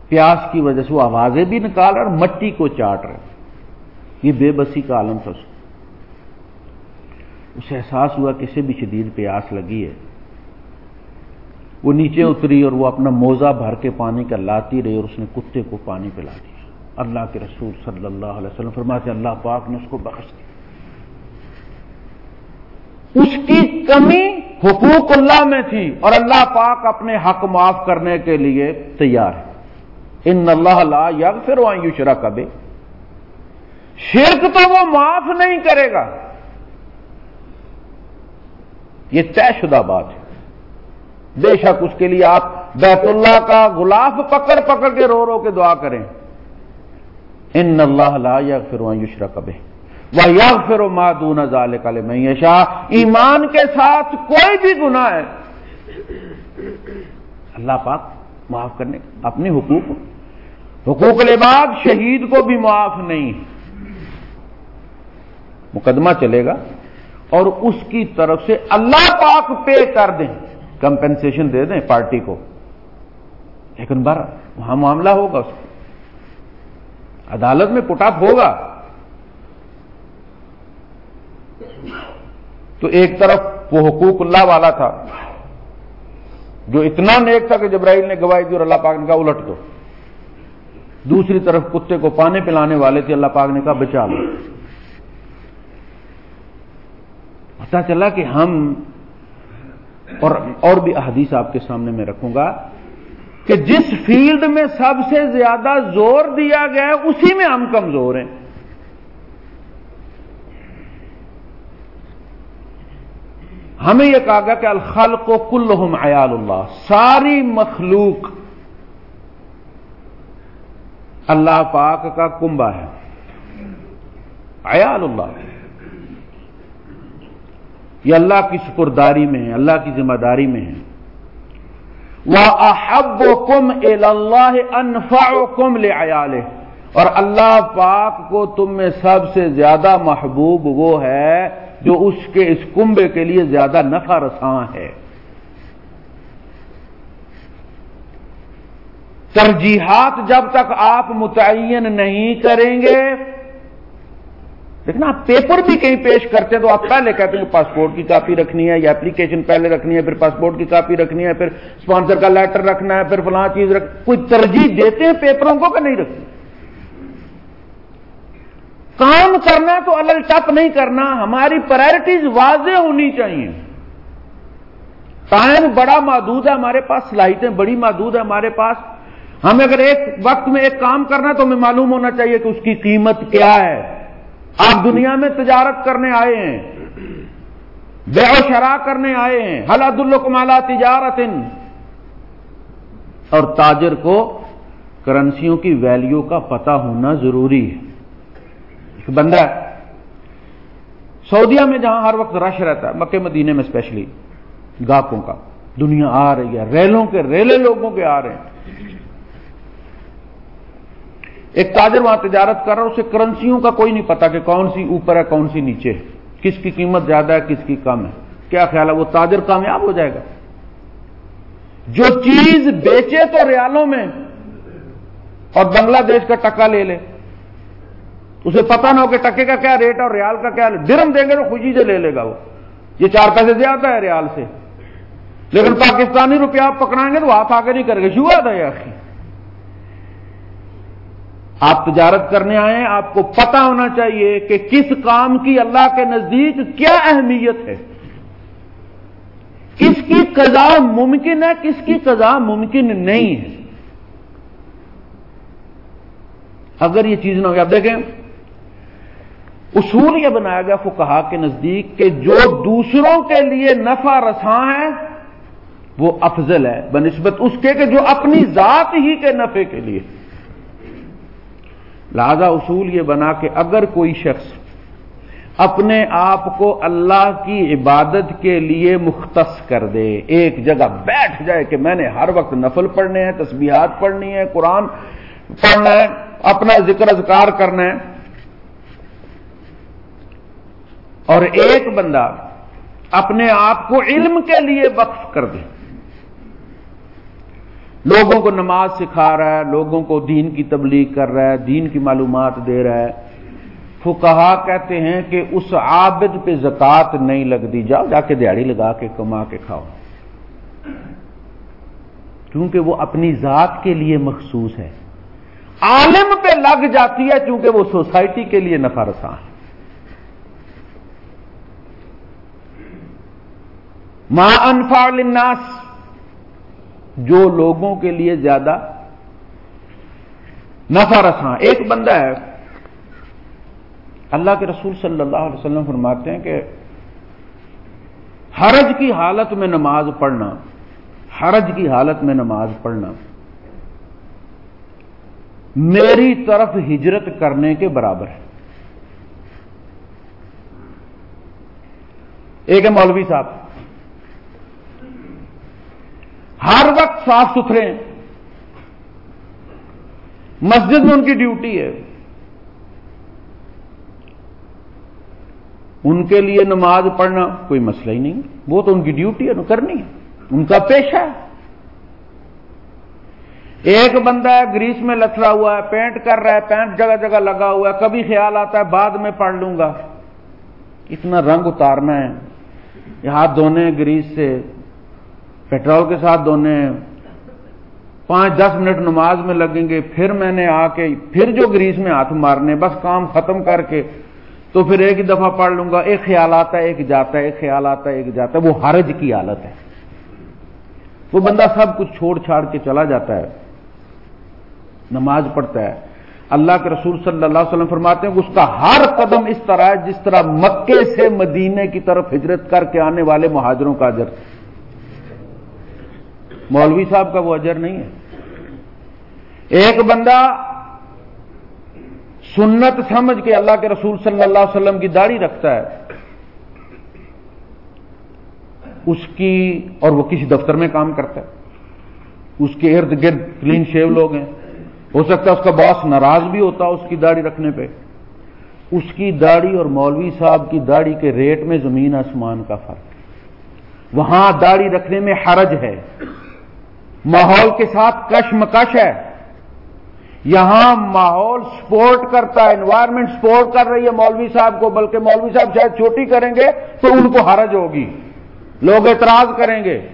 پیاس کی وجہ سے وہ آوازیں بھی نکال رہے اور مٹی کو چاٹ رہے یہ بے بسی کا عالم تھا اسے احساس ہوا کسی بھی شدید پیاس لگی ہے۔ وہ نیچے اتری اور وہ اپنا موزہ بھر کے پانی کا لاتی رہی اور اس نے کتے کو پانی پلا دیا۔ اللہ کے رسول صلی اللہ علیہ وسلم فرماتے اللہ پاک نے اس کو بخش دیا۔ اس کی کمی حقوق اللہ میں تھی اور اللہ پاک اپنے حق معاف کرنے کے لیے تیار ہے۔ ان اللہ لا یا پھر وہاں یو شرا کبھی شرک تو وہ معاف نہیں کرے گا۔ یہ طے شدہ بات ہے۔ بے شک اس کے لیے آپ بیت اللہ کا گلاف پکڑ پکڑ کے رو رو کے دعا کریں۔ ان اللہ لا یا پھر وہاں یوشرا کبھی وہ یا پھر مادون ظال کل میں ایمان کے ساتھ کوئی بھی گناہ ہے۔ اللہ پاک معاف کرنے اپنی حقوق حقوق العباد شہید کو بھی معاف نہیں مقدمہ چلے گا۔ اور اس کی طرف سے اللہ پاک پے کر دیں۔ کمپنسیشن دے دیں پارٹی کو۔ لیکن بار وہاں معاملہ ہوگا اس کو۔ عدالت میں پٹ اپ ہوگا۔ تو ایک طرف وہ حقوق اللہ والا تھا، جو اتنا نیک تھا کہ جبرائیل نے گواہی دی اور اللہ پاک نے کہا، الٹ دو۔ دوسری طرف کتے کو پانی پلانے والے تھے، اللہ پاک نے کہا بچا لو۔ پتا چلا کہ ہم اور اور بھی احادیث آپ کے سامنے میں رکھوں گا کہ جس فیلڈ میں سب سے زیادہ زور دیا گیا ہے، اسی میں ہم کمزور ہیں۔ ہمیں یہ کہا گیا کہ الخلق و کلہم عیال اللہ، ساری مخلوق اللہ پاک کا کنبا ہے۔ عیال اللہ۔ یہ اللہ کی سپرداری میں ہے، اللہ کی ذمہ داری میں ہے۔ وہ احب کم اللہ انفا کم لے اور اللہ پاک کو تم میں سب سے زیادہ محبوب وہ ہے جو اس کے، اس کنبے کے لیے زیادہ نفع رساں ہے۔ ترجیحات جب تک آپ متعین نہیں کریں گے، دیکھنا، آپ پیپر بھی کہیں پیش کرتے ہیں تو آپ پہلے کہتے ہیں کہ پاسپورٹ کی کاپی رکھنی ہے، یا اپلیکیشن پہلے رکھنی ہے، پھر پاسپورٹ کی کاپی رکھنی ہے، پھر اسپانسر کا لیٹر رکھنا ہے، پھر فلاں چیز رکھ، کوئی ترجیح دیتے ہیں پیپروں کو کہ نہیں رکھتے؟ کام کرنا تو الگ ٹپ نہیں کرنا، ہماری پرائرٹیز واضح ہونی چاہیے۔ ٹائم بڑا محدود ہے ہمارے پاس صلاحیتیں بڑی محدود ہے ہمارے پاس۔ ہمیں اگر ایک وقت میں ایک کام کرنا ہے تو ہمیں معلوم ہونا چاہیے کہ اس کی قیمت کیا ہے۔ آپ دنیا میں تجارت کرنے آئے ہیں۔ بے و شرا کرنے آئے ہیں۔ حلاد الکمالا تجارت اور تاجر کو کرنسیوں کی ویلیو کا پتہ ہونا ضروری ہے۔ ایک بندہ سعودیہ میں جہاں ہر وقت رش رہتا ہے مکے مدینے میں اسپیشلی گاہکوں کا۔ دنیا آ رہی ہے ریلوں کے ریلے لوگوں کے آ رہے ہیں۔ ایک تاجر وہاں تجارت کر رہا ہے، اسے کرنسیوں کا کوئی نہیں پتا کہ کون سی اوپر ہے، کون سی نیچے ہے۔ کس کی قیمت زیادہ ہے، کس کی کم ہے۔ کیا خیال ہے؟ وہ تاجر کامیاب ہو جائے گا۔ جو چیز بیچے تو ریالوں میں اور بنگلہ دیش کا ٹکا لے لے۔ اسے پتا نہ ہو کہ ٹکے کا کیا ریٹ ہے اور ریال کا کیا ڈرم دیں گے تو خوشی سے لے لے گا وہ۔ یہ چار پیسے زیادہ ہے ریال سے۔ لیکن پاکستانی روپیہ آپ پکڑائیں گے تو ہاتھ آگے نہیں کرے گا شوا تھا یہ آپ تجارت کرنے آئے ہیں، آپ کو پتا ہونا چاہیے کہ کس کام کی اللہ کے نزدیک کیا اہمیت ہے۔ کس کی قضا ممکن ہے، کس کی قضا ممکن نہیں ہے۔ اگر یہ چیز نہ ہو، آپ دیکھیں، اصول یہ بنایا گیا فکہ کے نزدیک کہ جو دوسروں کے لیے نفع رساں ہے، وہ افضل ہے، بنسبت اس کے کہ جو اپنی ذات ہی کے نفع کے لیے۔ لہذا اصول یہ بنا کہ اگر کوئی شخص اپنے آپ کو اللہ کی عبادت کے لیے مختص کر دے، ایک جگہ بیٹھ جائے کہ میں نے ہر وقت نفل پڑھنے ہیں، تسبیحات پڑھنی ہے قرآن پڑھنا ہے، اپنا ذکر اذکار کرنا ہے، اور ایک بندہ اپنے آپ کو علم کے لیے وقف کر دے۔ لوگوں کو نماز سکھا رہا ہے، لوگوں کو دین کی تبلیغ کر رہا ہے، دین کی معلومات دے رہا ہے۔ فکہ کہتے ہیں کہ اس عابد پہ زکات نہیں لگ دی جاؤ جا کے دیہڑی لگا کے کما کے کھاؤ۔ کیونکہ وہ اپنی ذات کے لیے مخصوص ہے۔ عالم پہ لگ جاتی ہے کیونکہ وہ سوسائٹی کے لیے نفع رساں ہے ماں انفا الناس جو لوگوں کے لیے زیادہ نفع رساں ایک بندہ ہے۔ اللہ کے رسول صلی اللہ علیہ وسلم فرماتے ہیں کہ حرج کی حالت میں نماز پڑھنا، حرج کی حالت میں نماز پڑھنا میری طرف ہجرت کرنے کے برابر ہے۔ ایک ہے مولوی صاحب۔ ہر وقت صاف ستھرے ہیں۔ مسجد میں ان کی ڈیوٹی ہے۔ ان کے لیے نماز پڑھنا کوئی مسئلہ ہی نہیں۔ وہ تو ان کی ڈیوٹی ہے کرنی ہے۔ ان کا پیشہ ہے۔ ایک بندہ ہے، گریس میں لتڑا ہوا ہے، پینٹ کر رہا ہے، پینٹ جگہ جگہ لگا ہوا ہے۔ کبھی خیال آتا ہے، بعد میں پڑھ لوں گا۔ اتنا رنگ اتارنا ہے۔ ہاتھ دھونے گریس سے۔ پیٹرول کے ساتھ دھونے پانچ دس منٹ نماز میں لگیں گے، پھر میں نے آ کے، پھر جو گریس میں ہاتھ مارنے، بس کام ختم کر کے تو پھر ایک ہی دفعہ پڑھ لوں گا، ایک خیال آتا ہے، ایک جاتا ہے، ایک خیال آتا ہے، ایک جاتا ہے، وہ حرج کی حالت ہے۔ وہ بندہ سب کچھ چھوڑ چھاڑ کے چلا جاتا ہے، نماز پڑھتا ہے۔ اللہ کے رسول صلی اللہ علیہ وسلم فرماتے ہیں کہ اس کا ہر قدم اس طرح ہے جس طرح مکے سے مدینے کی طرف ہجرت کر کے آنے والے مہاجروں کا اجر۔ مولوی صاحب کا وہ اجر نہیں ہے۔ ایک بندہ سنت سمجھ کے اللہ کے رسول صلی اللہ علیہ وسلم کی داڑھی رکھتا ہے، اس کی اور وہ کسی دفتر میں کام کرتا ہے۔ اس کے ارد گرد کلین شیو لوگ ہیں۔ ہو سکتا ہے اس کا باس ناراض بھی ہوتا اس کی داڑھی رکھنے پہ۔ اس کی داڑھی اور مولوی صاحب کی داڑھی کے ریٹ میں زمین آسمان کا فرق۔ وہاں داڑھی رکھنے میں حرج ہے۔ ماحول کے ساتھ کشمکش ہے۔ یہاں ماحول سپورٹ کرتا ہے انوائرمنٹ سپورٹ کر رہی ہے۔ مولوی صاحب کو، بلکہ مولوی صاحب شاید چھوٹی کریں گے تو ان کو حرج ہوگی۔ لوگ اعتراض کریں گے۔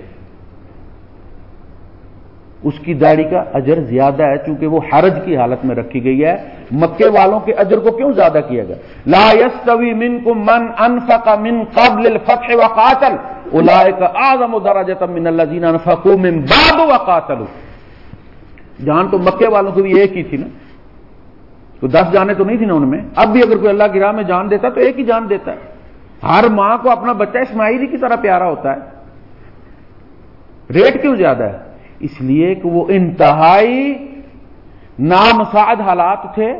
اس کی داڑھی کا اجر زیادہ ہے چونکہ وہ حرج کی حالت میں رکھی گئی ہے۔ مکے والوں کے اجر کو کیوں زیادہ کیا گیا؟ لا یستوی من کو من انفق من قبل الفتح وقاتل اولئک اعظم درجه من الذين انفقوا من بعد وقاتلوا۔ جان تو مکے والوں کو بھی ایک ہی تھی نا۔ تو دس جانے تو نہیں تھی نا ان میں۔ اب بھی اگر کوئی اللہ کی راہ میں جان دیتا تو ایک ہی جان دیتا ہے۔ ہر ماں کو اپنا بچہ اسماعیلی کی طرح پیارا ہوتا ہے۔ ریٹ کیوں زیادہ ہے؟ اس لیے کہ وہ انتہائی نامساعد حالات تھے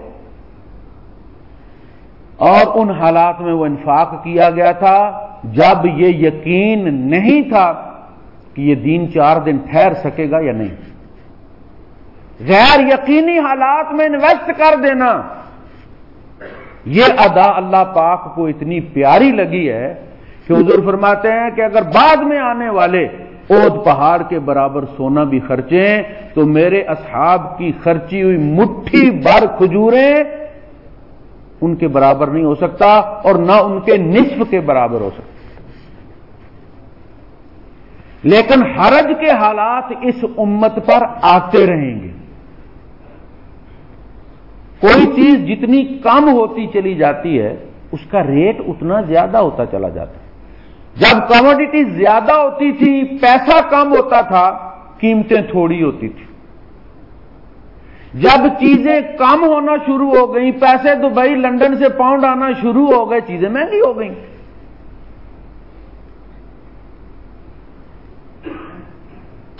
اور ان حالات میں وہ انفاق کیا گیا تھا۔ جب یہ یقین نہیں تھا کہ یہ دین چار دن ٹھہر سکے گا یا نہیں۔ غیر یقینی حالات میں انویسٹ کر دینا۔ یہ ادا اللہ پاک کو اتنی پیاری لگی ہے کہ حضور فرماتے ہیں کہ اگر بعد میں آنے والے اود پہاڑ کے برابر سونا بھی خرچیں، تو میرے اصحاب کی خرچی ہوئی مٹھی بھر کھجوریں ان کے برابر نہیں ہو سکتا اور نہ ان کے نصف کے برابر ہو سکتا۔ لیکن حرج کے حالات اس امت پر آتے رہیں گے۔ کوئی چیز جتنی کم ہوتی چلی جاتی ہے، اس کا ریٹ اتنا زیادہ ہوتا چلا جاتا ہے۔ جب کموڈیٹی زیادہ ہوتی تھی، پیسہ کم ہوتا تھا، قیمتیں تھوڑی ہوتی تھی جب چیزیں کم ہونا شروع ہو گئیں، پیسے دبئی لنڈن سے پاؤنڈ آنا شروع ہو گئے، چیزیں مہنگی ہو گئیں۔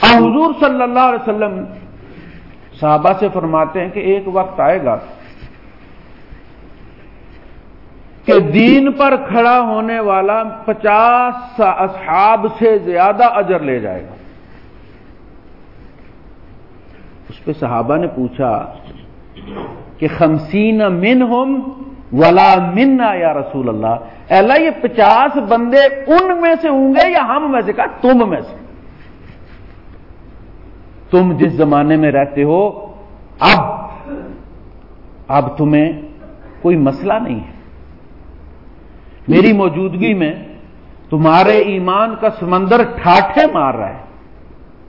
حضور صلی اللہ علیہ وسلم صحابہ سے فرماتے ہیں کہ ایک وقت آئے گا کہ دین پر کھڑا ہونے والا پچاس اصحاب سے زیادہ اجر لے جائے گا۔ اس پہ صحابہ نے پوچھا کہ خمسین من ہم ولا منا یا رسول اللہ اللہ یہ پچاس بندے ان میں سے ہوں گے یا ہم میں سے؟ کہا، تم میں سے۔ تم جس زمانے میں رہتے ہو، اب اب تمہیں کوئی مسئلہ نہیں ہے۔ میری موجودگی میں تمہارے ایمان کا سمندر ٹھاٹھے مار رہا ہے۔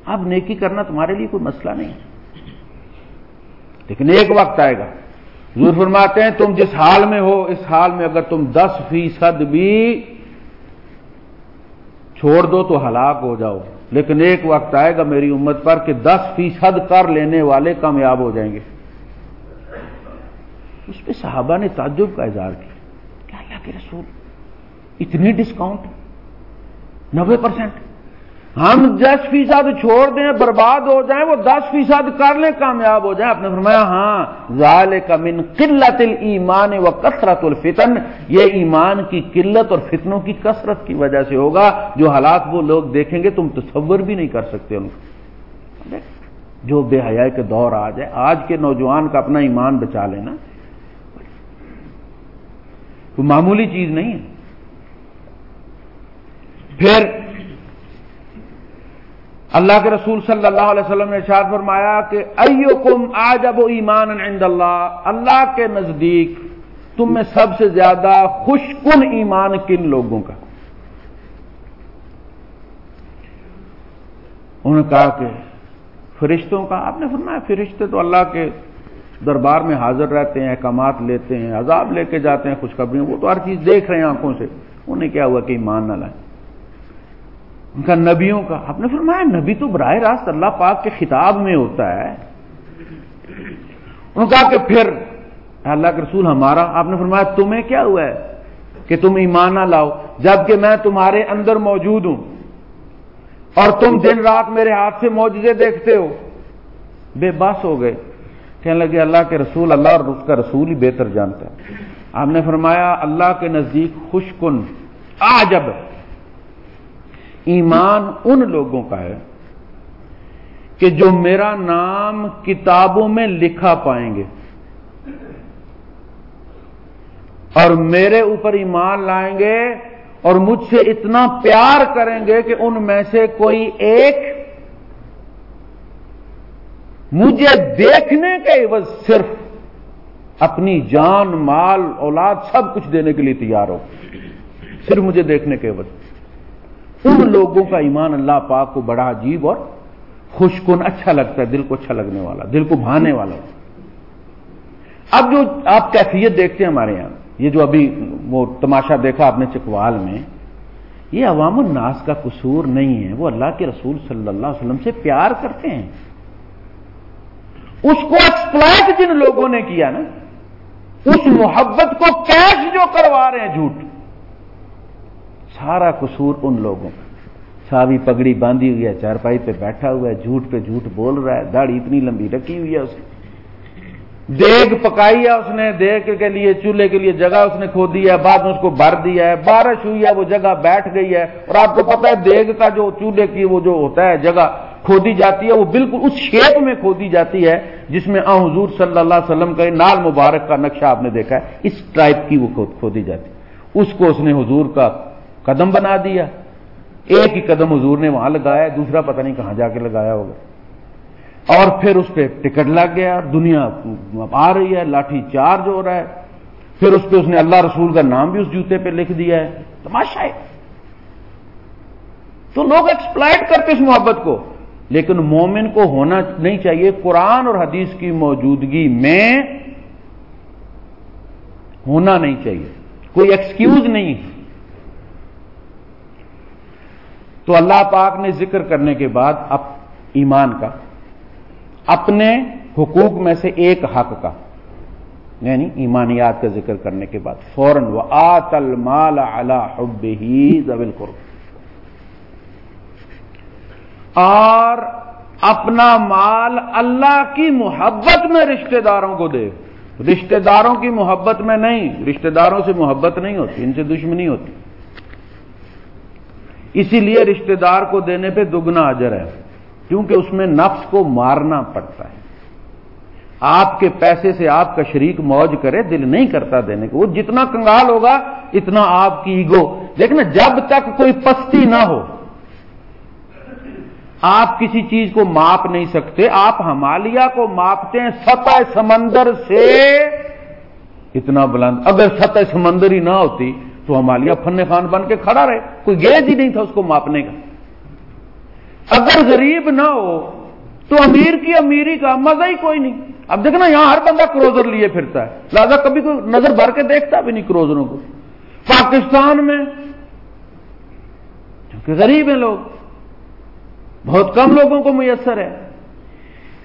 اب نیکی کرنا تمہارے لیے کوئی مسئلہ نہیں ہے۔ لیکن ایک وقت آئے گا۔ حضور فرماتے ہیں، تم جس حال میں ہو، اس حال میں اگر تم دس فیصد بھی چھوڑ دو تو ہلاک ہو جاؤ۔ لیکن ایک وقت آئے گا میری امت پر کہ دس فیصد کر لینے والے کامیاب ہو جائیں گے۔ اس پہ صحابہ نے تعجب کا اظہار کیا۔ کیا اللہ کے رسول اتنی ڈسکاؤنٹ نبے پرسینٹ ہم دس فیصد چھوڑ دیں، برباد ہو جائیں، وہ دس فیصد کر لیں، کامیاب ہو جائیں۔ آپ نے فرمایا ہاں ظال من قلت ایمان و کثرت الفتن۔ یہ ایمان کی قلت اور فتنوں کی کثرت کی وجہ سے ہوگا۔ جو حالات وہ لوگ دیکھیں گے، تم تصور بھی نہیں کر سکتے ان کو۔ جو بے حیائی کے دور آ جائے، آج کے نوجوان کا اپنا ایمان بچا لینا۔ کوئی معمولی چیز نہیں ہے۔ پھر اللہ کے رسول صلی اللہ علیہ وسلم نے ارشاد فرمایا کہ ایو کم آجب ایمان عند اللہ اللہ کے نزدیک تم میں سب سے زیادہ خوش کن ایمان کن لوگوں کا۔ انہوں نے کہا کہ فرشتوں کا، آپ نے فرمایا فرشتے تو اللہ کے دربار میں حاضر رہتے ہیں، احکامات لیتے ہیں، عذاب لے کے جاتے ہیں خوشخبری وہ تو ہر چیز دیکھ رہے ہیں آنکھوں سے۔ انہیں کیا ہوا کہ ایمان نہ لائیں۔ ان کا نبیوں کا۔ آپ نے فرمایا نبی تو براہ راست اللہ پاک کے خطاب میں ہوتا ہے۔ انہوں نے کہا کہ پھر اللہ کے رسول ہمارا، آپ نے فرمایا تمہیں کیا ہوا ہے کہ تم ایمان نہ لاؤ؟ جبکہ میں تمہارے اندر موجود ہوں۔ اور تم دن رات میرے ہاتھ سے موجودے دیکھتے ہو۔ بے بس ہو گئے۔ کہنے لگے اللہ کے رسول، اللہ اور اس کا رسول ہی بہتر جانتا ہے۔ آپ نے فرمایا اللہ کے نزدیک خوش کن، آجب۔ ایمان ان لوگوں کا ہے کہ جو میرا نام کتابوں میں لکھا پائیں گے اور میرے اوپر ایمان لائیں گے اور مجھ سے اتنا پیار کریں گے کہ ان میں سے کوئی ایک مجھے دیکھنے کے عوض صرف اپنی جان، مال، اولاد سب کچھ دینے کے لیے تیار ہو۔ صرف مجھے دیکھنے کے عوض۔ ان لوگوں کا ایمان اللہ پاک کو بڑا عجیب اور خوش کن اچھا لگتا ہے، دل کو اچھا لگنے والا، دل کو بھانے والا۔ اب جو آپ کیفیت دیکھتے ہیں ہمارے یہاں، یہ جو ابھی وہ تماشا دیکھا آپ نے چکوال میں، یہ عوام الناس کا قصور نہیں ہے، وہ اللہ کے رسول صلی اللہ علیہ وسلم سے پیار کرتے ہیں۔ اس کو ایکسپلائٹ جن لوگوں نے کیا نا، اس محبت کو کیش جو کروا رہے ہیں جھوٹ سارا قصور ان لوگوں کا۔ ساوی پگڑی باندھی ہوئی ہے، چارپائی پہ بیٹھا ہوا ہے، جھوٹ پہ جھوٹ بول رہا ہے، داڑھی اتنی لمبی رکھی ہوئی ہے اس دیگ پکائی ہے اس نے، دیگ کے لیے، چولہے کے لیے جگہ اس نے کھو دی ہے، بعد میں اس کو بھر دیا ہے۔ بارش ہوئی ہے، وہ جگہ بیٹھ گئی ہے۔ اور آپ کو پتا ہے، دیگ کا جو چولہے کی وہ جو ہوتا ہے، جگہ کھودی جاتی ہے، وہ بالکل اس شیپ میں کھودی جاتی ہے، جس میں آ حضور صلی اللہ علیہ وسلم کا نال مبارک کا نقشہ آپ نے دیکھا ہے، اس ٹائپ کی وہ کھودی جاتی اس کو اس نے حضور کا قدم بنا دیا۔ ایک ہی قدم حضور نے وہاں لگایا، دوسرا پتہ نہیں کہاں جا کے لگایا ہوگا۔ اور پھر اس پہ ٹکٹ لگ گیا، دنیا آ رہی ہے، لاٹھی چارج ہو رہا ہے۔ پھر اس پہ اس نے اللہ رسول کا نام بھی اس جوتے پہ لکھ دیا ہے۔ تماشا ہے۔ تو لوگ ایکسپلائٹ کرتے اس محبت کو۔ لیکن مومن کو ہونا نہیں چاہیے۔ قرآن اور حدیث کی موجودگی میں ہونا نہیں چاہیے۔ کوئی ایکسکیوز نہیں۔ تو اللہ پاک نے ذکر کرنے کے بعد اب ایمان کا، اپنے حقوق میں سے ایک حق کا یعنی ایمانیات کا ذکر کرنے کے بعد، فوراً وہ آتل مال ہی زبل اور اپنا مال اللہ کی محبت میں رشتہ داروں کو دے۔ رشتہ داروں کی محبت میں نہیں رشتہ داروں سے محبت نہیں ہوتی، ان سے دشمنی ہوتی۔ اسی لیے رشتہ دار کو دینے پہ دگنا اجر ہے، کیونکہ اس میں نفس کو مارنا پڑتا ہے۔ آپ کے پیسے سے آپ کا شریک موج کرے، دل نہیں کرتا دینے کو۔ وہ جتنا کنگال ہوگا، اتنا آپ کی ایگو۔ لیکن جب تک کوئی پستی نہ ہو، آپ کسی چیز کو ماپ نہیں سکتے۔ آپ ہمالیہ کو ماپتے ہیں، سطح سمندر سے۔ اتنا بلند۔ اگر سطح سمندر ہی نہ ہوتی تو ہمالیہ فن خان بن کے کھڑا رہے، کوئی گیج ہی نہیں تھا اس کو ماپنے کا۔ اگر غریب نہ ہو، تو امیر کی امیری کا مزہ ہی کوئی نہیں۔ اب دیکھنا، یہاں ہر بندہ کروزر لیے پھرتا ہے۔ لہٰذا کبھی کوئی نظر بھر کے دیکھتا بھی نہیں کروزروں کو۔ پاکستان میں، کیونکہ غریب ہیں لوگ، بہت کم لوگوں کو میسر ہے۔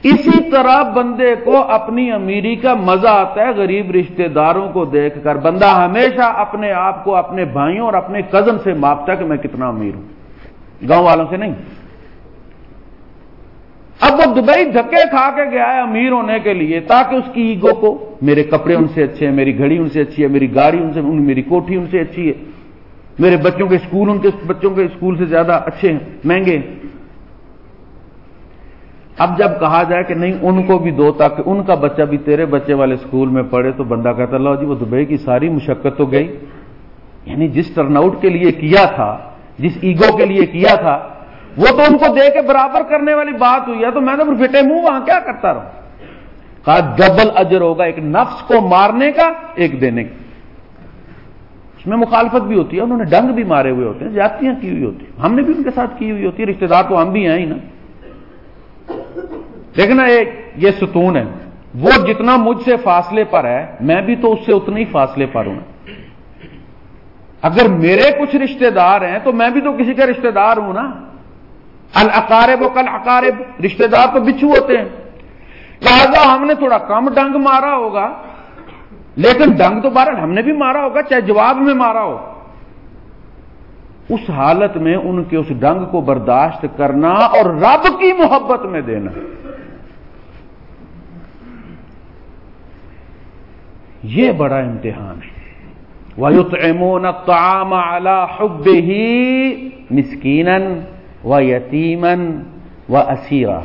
اسی طرح بندے کو اپنی امیری کا مزہ آتا ہے، غریب رشتہ داروں کو دیکھ کر۔ بندہ ہمیشہ اپنے آپ کو اپنے بھائیوں اور اپنے کزن سے ماپتا کہ میں کتنا امیر ہوں۔ گاؤں والوں سے نہیں۔ اب وہ دبئی دھکے کھا کے گیا ہے امیر ہونے کے لیے تاکہ اس کی ایگو کو میرے کپڑے ان سے اچھے ہیں، میری گھڑی ان سے اچھی ہے، میری گاڑی ان سے، میری کوٹھی ان سے اچھی ہے۔ میرے بچوں کے اسکول، ان کے بچوں کے اسکول سے زیادہ اچھے ہیں، مہنگے ہیں۔ اب جب کہا جائے کہ نہیں، ان کو بھی دو تاکہ ان کا بچہ بھی تیرے بچے والے اسکول میں پڑھے تو بندہ کہتا اللہ جی وہ دبئی کی ساری مشقت تو گئی۔ یعنی جس ٹرن آؤٹ کے لیے کیا تھا، جس ایگو کے لیے کیا تھا، وہ تو ان کو دے کے برابر کرنے والی بات ہوئی۔ ہے تو میں نے پھر فٹے منہ وہاں، کیا کرتا رہا کہا ڈبل اجر ہوگا ایک نفس کو مارنے کا، ایک دینے کا۔ اس میں مخالفت بھی ہوتی ہے، انہوں نے ڈنگ بھی مارے ہوئے ہوتے ہیں، زیادتیاں کی ہوئی ہوتی ہیں۔ ہم نے بھی ان کے ساتھ کی ہوئی ہوتی ہے رشتے دار تو ہم بھی ہیں ہی نا۔ دیکھنا یہ ستون ہے۔ وہ جتنا مجھ سے فاصلے پر ہے، میں بھی تو اس سے اتنے ہی فاصلے پر ہوں۔ اگر میرے کچھ رشتہ دار ہیں، تو میں بھی تو کسی کا رشتہ دار ہوں نا۔ القارب و کل اقارب رشتہ دار تو بچھو ہوتے ہیں۔ لہذا ہم نے تھوڑا کم ڈنگ مارا ہوگا۔ لیکن ڈنگ تو بارہ ہم نے بھی مارا ہوگا، چاہے جواب میں مارا ہو۔ اس حالت میں ان کے اس ڈنگ کو برداشت کرنا اور رب کی محبت میں دینا۔ یہ بڑا امتحان ہے۔ ویت امون کام اعلی حب ہی مسکین و یتیمن و اسیرا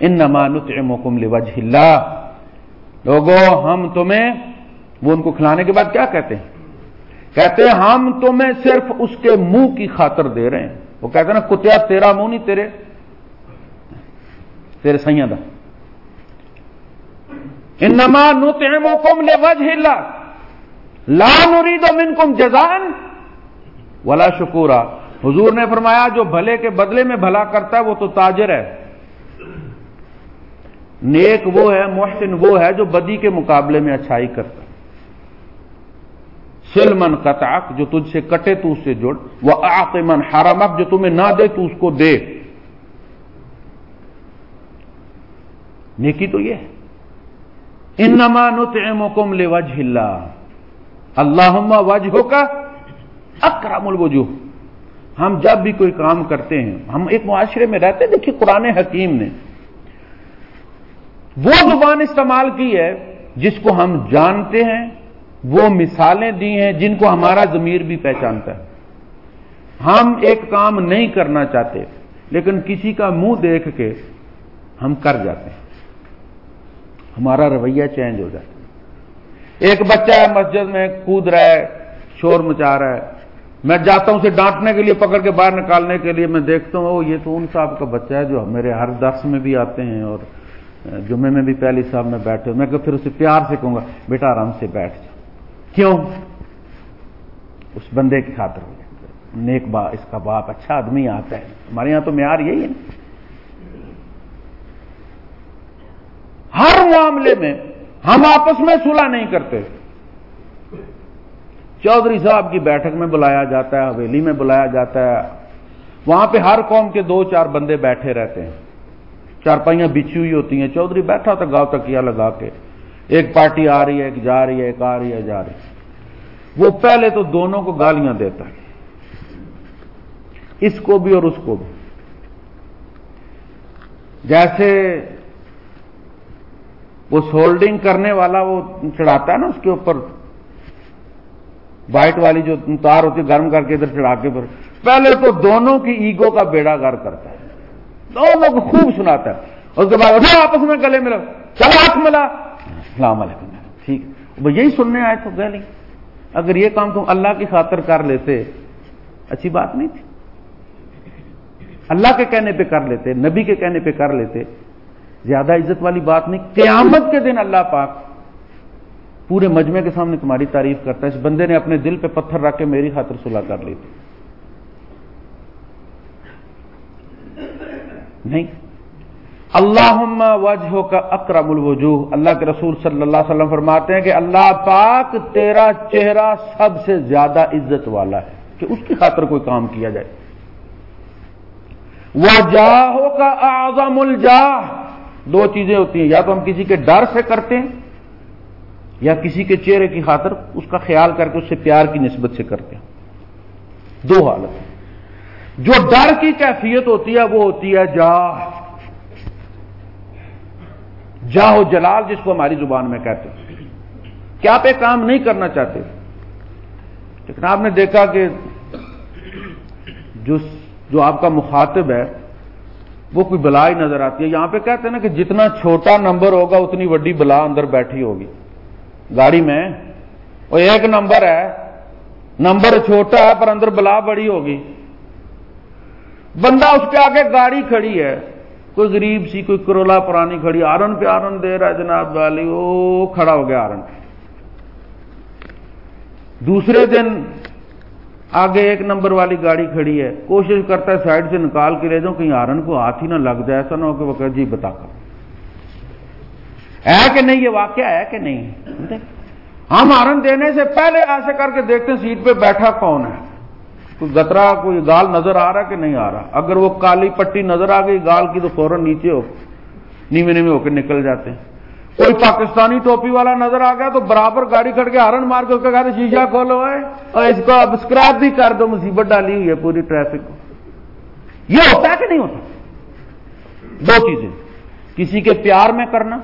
ان نمانت لوگو، ہم تمہیں، وہ ان کو کھلانے کے بعد کیا کہتے ہیں؟ کہتے ہیں، ہم تمہیں صرف اس کے منہ کی خاطر دے رہے ہیں۔ وہ کہتے ہیں نا، کتیا، تیرا منہ نہیں تیرے۔ تیرے سیاں انما نطعمكم لوجه الله لا نريد منكم جزاء ولا شکورا. حضور نے فرمایا، جو بھلے کے بدلے میں بھلا کرتا ہے، وہ تو تاجر ہے۔ نیک وہ ہے، محسن وہ ہے، جو بدی کے مقابلے میں اچھائی کرتا سلمن قطعک، جو تجھ سے کٹے، تو اس سے جڑ۔ وہ آقمن حرمک، جو تمہیں نہ دے، تو اس کو دے۔ نیکی تو یہ ہے۔ انما نطعمكم لوجه الله اللهم وجهك اکرم الوجوہ۔ ہم جب بھی کوئی کام کرتے ہیں، ہم ایک معاشرے میں رہتے ہیں، دیکھیے قرآن حکیم نے۔ وہ زبان استعمال کی ہے جس کو ہم جانتے ہیں، وہ مثالیں دی ہیں جن کو ہمارا ضمیر بھی پہچانتا ہے۔ ہم ایک کام نہیں کرنا چاہتے، لیکن کسی کا منہ دیکھ کے ہم کر جاتے ہیں۔ ہمارا رویہ چینج ہو جاتا ہے۔ ایک بچہ ہے مسجد میں، کود رہا ہے، شور مچا رہا ہے۔ میں جاتا ہوں اسے ڈانٹنے کے لیے، پکڑ کے باہر نکالنے کے لیے، میں دیکھتا ہوں یہ تو ان صاحب کا بچہ ہے جو میرے ہر درس میں بھی آتے ہیں اور جمعے میں بھی پہلی صاحب میں بیٹھے میں کہ پھر اسے پیار سے کہوں گا، بیٹا آرام سے بیٹھ جاؤ کیوں؟ اس بندے کی خاطر ہو جائے نیک با، اس کا باپ اچھا آدمی آتا ہے۔ ہمارے یہاں تو معیار یہی ہے۔ ہر معاملے میں ہم آپس میں صلح نہیں کرتے۔ چودھری صاحب کی بیٹھک میں بلایا جاتا ہے، حویلی میں بلایا جاتا ہے۔ وہاں پہ ہر قوم کے دو چار بندے بیٹھے رہتے ہیں۔ چارپائیاں بچھی ہوئی ہوتی ہیں۔ چودھری بیٹھا ہوتا گاؤں تکیا لگا کے۔ ایک پارٹی آ رہی ہے، ایک جا رہی ہے، ایک آ رہی ہے، جا رہی ہے۔ وہ پہلے تو دونوں کو گالیاں دیتا ہے۔ اس کو بھی اور اس کو بھی۔ جیسے وہ سولڈنگ کرنے والا وہ چڑھاتا ہے نا اس کے اوپر۔ وائٹ والی جو تار ہوتی ہے، گرم کر کے ادھر چڑھا کے پہلے تو دونوں کی ایگو کا بیڑا گر کرتا ہے۔ دونوں کو خوب سناتا ہے۔ اس کے بعد آپس میں گلے ملا چلو، ہاتھ ملا۔ السلام علیکم۔ ٹھیک۔ وہ یہی سننے آئے تو گئے اگر یہ کام تم اللہ کی خاطر کر لیتے، اچھی بات نہیں تھی۔ اللہ کے کہنے پہ کر لیتے، نبی کے کہنے پہ کر لیتے۔ زیادہ عزت والی بات نہیں، قیامت کے دن اللہ پاک پورے مجمے کے سامنے تمہاری تعریف کرتا ہے، اس بندے نے اپنے دل پہ پتھر رکھ کے میری خاطر صلح کر لی۔ تھی نہیں۔ اللہ وجہ کا اکرم الوجوہ۔ اللہ کے رسول صلی اللہ علیہ وسلم فرماتے ہیں کہ اللہ پاک تیرا چہرہ سب سے زیادہ عزت والا ہے، کہ اس کی خاطر کوئی کام کیا جائے۔ وہ جاہو کا اعظم الجاہ۔ دو چیزیں ہوتی ہیں، یا تو ہم کسی کے ڈر سے کرتے ہیں، یا کسی کے چہرے کی خاطر اس کا خیال کر کے اس سے پیار کی نسبت سے کرتے ہیں۔ دو حالت جو ڈر کی کیفیت ہوتی ہے، وہ ہوتی ہے جا۔ جاہو جلال، جس کو ہماری زبان میں کہتے ہیں۔ کیا پہ کام نہیں کرنا چاہتے؟ لیکن آپ نے دیکھا کہ جو جو آپ کا مخاطب ہے وہ کوئی بلا ہی نظر آتی ہے۔ یہاں پہ کہتے ہیں نا کہ جتنا چھوٹا نمبر ہوگا، اتنی وڈی بلا اندر بیٹھی ہوگی۔ گاڑی میں وہ ایک نمبر ہے۔ نمبر چھوٹا ہے، پر اندر بلا بڑی ہوگی۔ بندہ اس کے آگے گاڑی کھڑی ہے۔ کوئی غریب سی، کوئی کرولا پرانی کھڑی، آرن پہ آرن دے رہا ہے جناب والی، وہ کھڑا ہو گیا آرن۔ دوسرے دن آگے ایک نمبر والی گاڑی کھڑی ہے۔ کوشش کرتا ہے سائڈ سے نکال کے لے جاؤں، کہیں آرن کو ہاتھ ہی نہ لگ جائے، ایسا نہ ہو کہ وہ کہ جی بتا کر۔ ہے کہ نہیں، یہ واقعہ ہے کہ نہیں؟ ہم آرن دینے سے پہلے ایسے کر کے دیکھتے ہیں سیٹ پہ بیٹھا کون ہے۔ کوئی گترا، کوئی گال نظر آ رہا کہ نہیں آ رہا؟ اگر وہ کالی پٹی نظر آ گئی، گال کی تو فوراً نیچے ہو، نیمے نیمے ہو کے نکل جاتے ہیں۔ کوئی پاکستانی ٹوپی والا نظر آ گیا تو برابر گاڑی کھڑ کے ہارن مار کے اس کا کہتے شیشہ کھولو ہے اور اس کو اب اسکریپ بھی کر دو، مصیبت ڈالی ہوئی ہے پوری ٹریفک کو۔ یہ ہوتا ہے کہ نہیں ہوتا؟ دو چیزیں۔ کسی کے پیار میں کرنا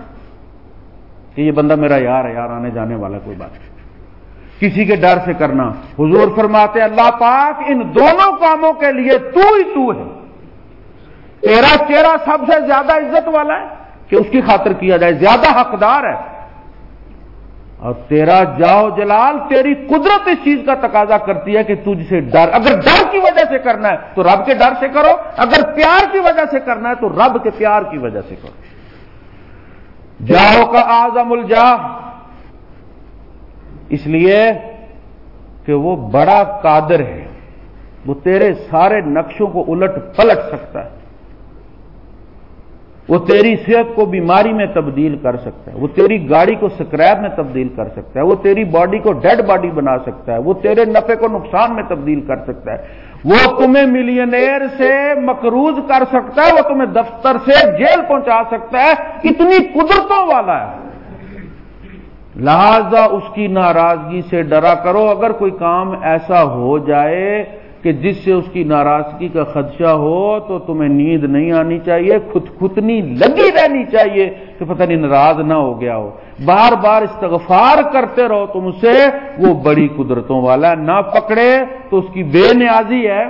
کہ یہ بندہ میرا یار ہے، یار آنے جانے والا، کوئی بات نہیں۔ کسی کے ڈر سے کرنا۔ حضور فرماتے اللہ پاک ان دونوں کاموں کے لیے تو ہی تو ہے۔ تیرا چہرہ سب سے زیادہ عزت والا ہے۔ کہ اس کی خاطر کیا جائے، زیادہ حقدار ہے۔ اور تیرا جاؤ جلال تیری قدرت اس چیز کا تقاضا کرتی ہے کہ تجھ سے ڈر، اگر ڈر کی وجہ سے کرنا ہے، تو رب کے ڈر سے کرو۔ اگر پیار کی وجہ سے کرنا ہے، تو رب کے پیار کی وجہ سے کرو۔ جاؤ کا آزم الجاہ۔ اس لیے کہ وہ بڑا قادر ہے۔ وہ تیرے سارے نقشوں کو الٹ پلٹ سکتا ہے۔ وہ تیری صحت کو بیماری میں تبدیل کر سکتا ہے، وہ تیری گاڑی کو سکریپ میں تبدیل کر سکتا ہے، وہ تیری باڈی کو ڈیڈ باڈی بنا سکتا ہے، وہ تیرے نفے کو نقصان میں تبدیل کر سکتا ہے۔ وہ تمہیں ملینئر سے مقروض کر سکتا ہے، وہ تمہیں دفتر سے جیل پہنچا سکتا ہے۔ اتنی قدرتوں والا ہے۔ لہذا اس کی ناراضگی سے ڈرا کرو، اگر کوئی کام ایسا ہو جائے کہ جس سے اس کی ناراضگی کا خدشہ ہو تو تمہیں نیند نہیں آنی چاہیے خود خطنی لگی رہنی چاہیے کہ پتہ نہیں ناراض نہ ہو گیا ہو۔ بار بار استغفار کرتے رہو تم سے وہ بڑی قدرتوں والا ہے، نہ پکڑے تو اس کی بے نیازی ہے۔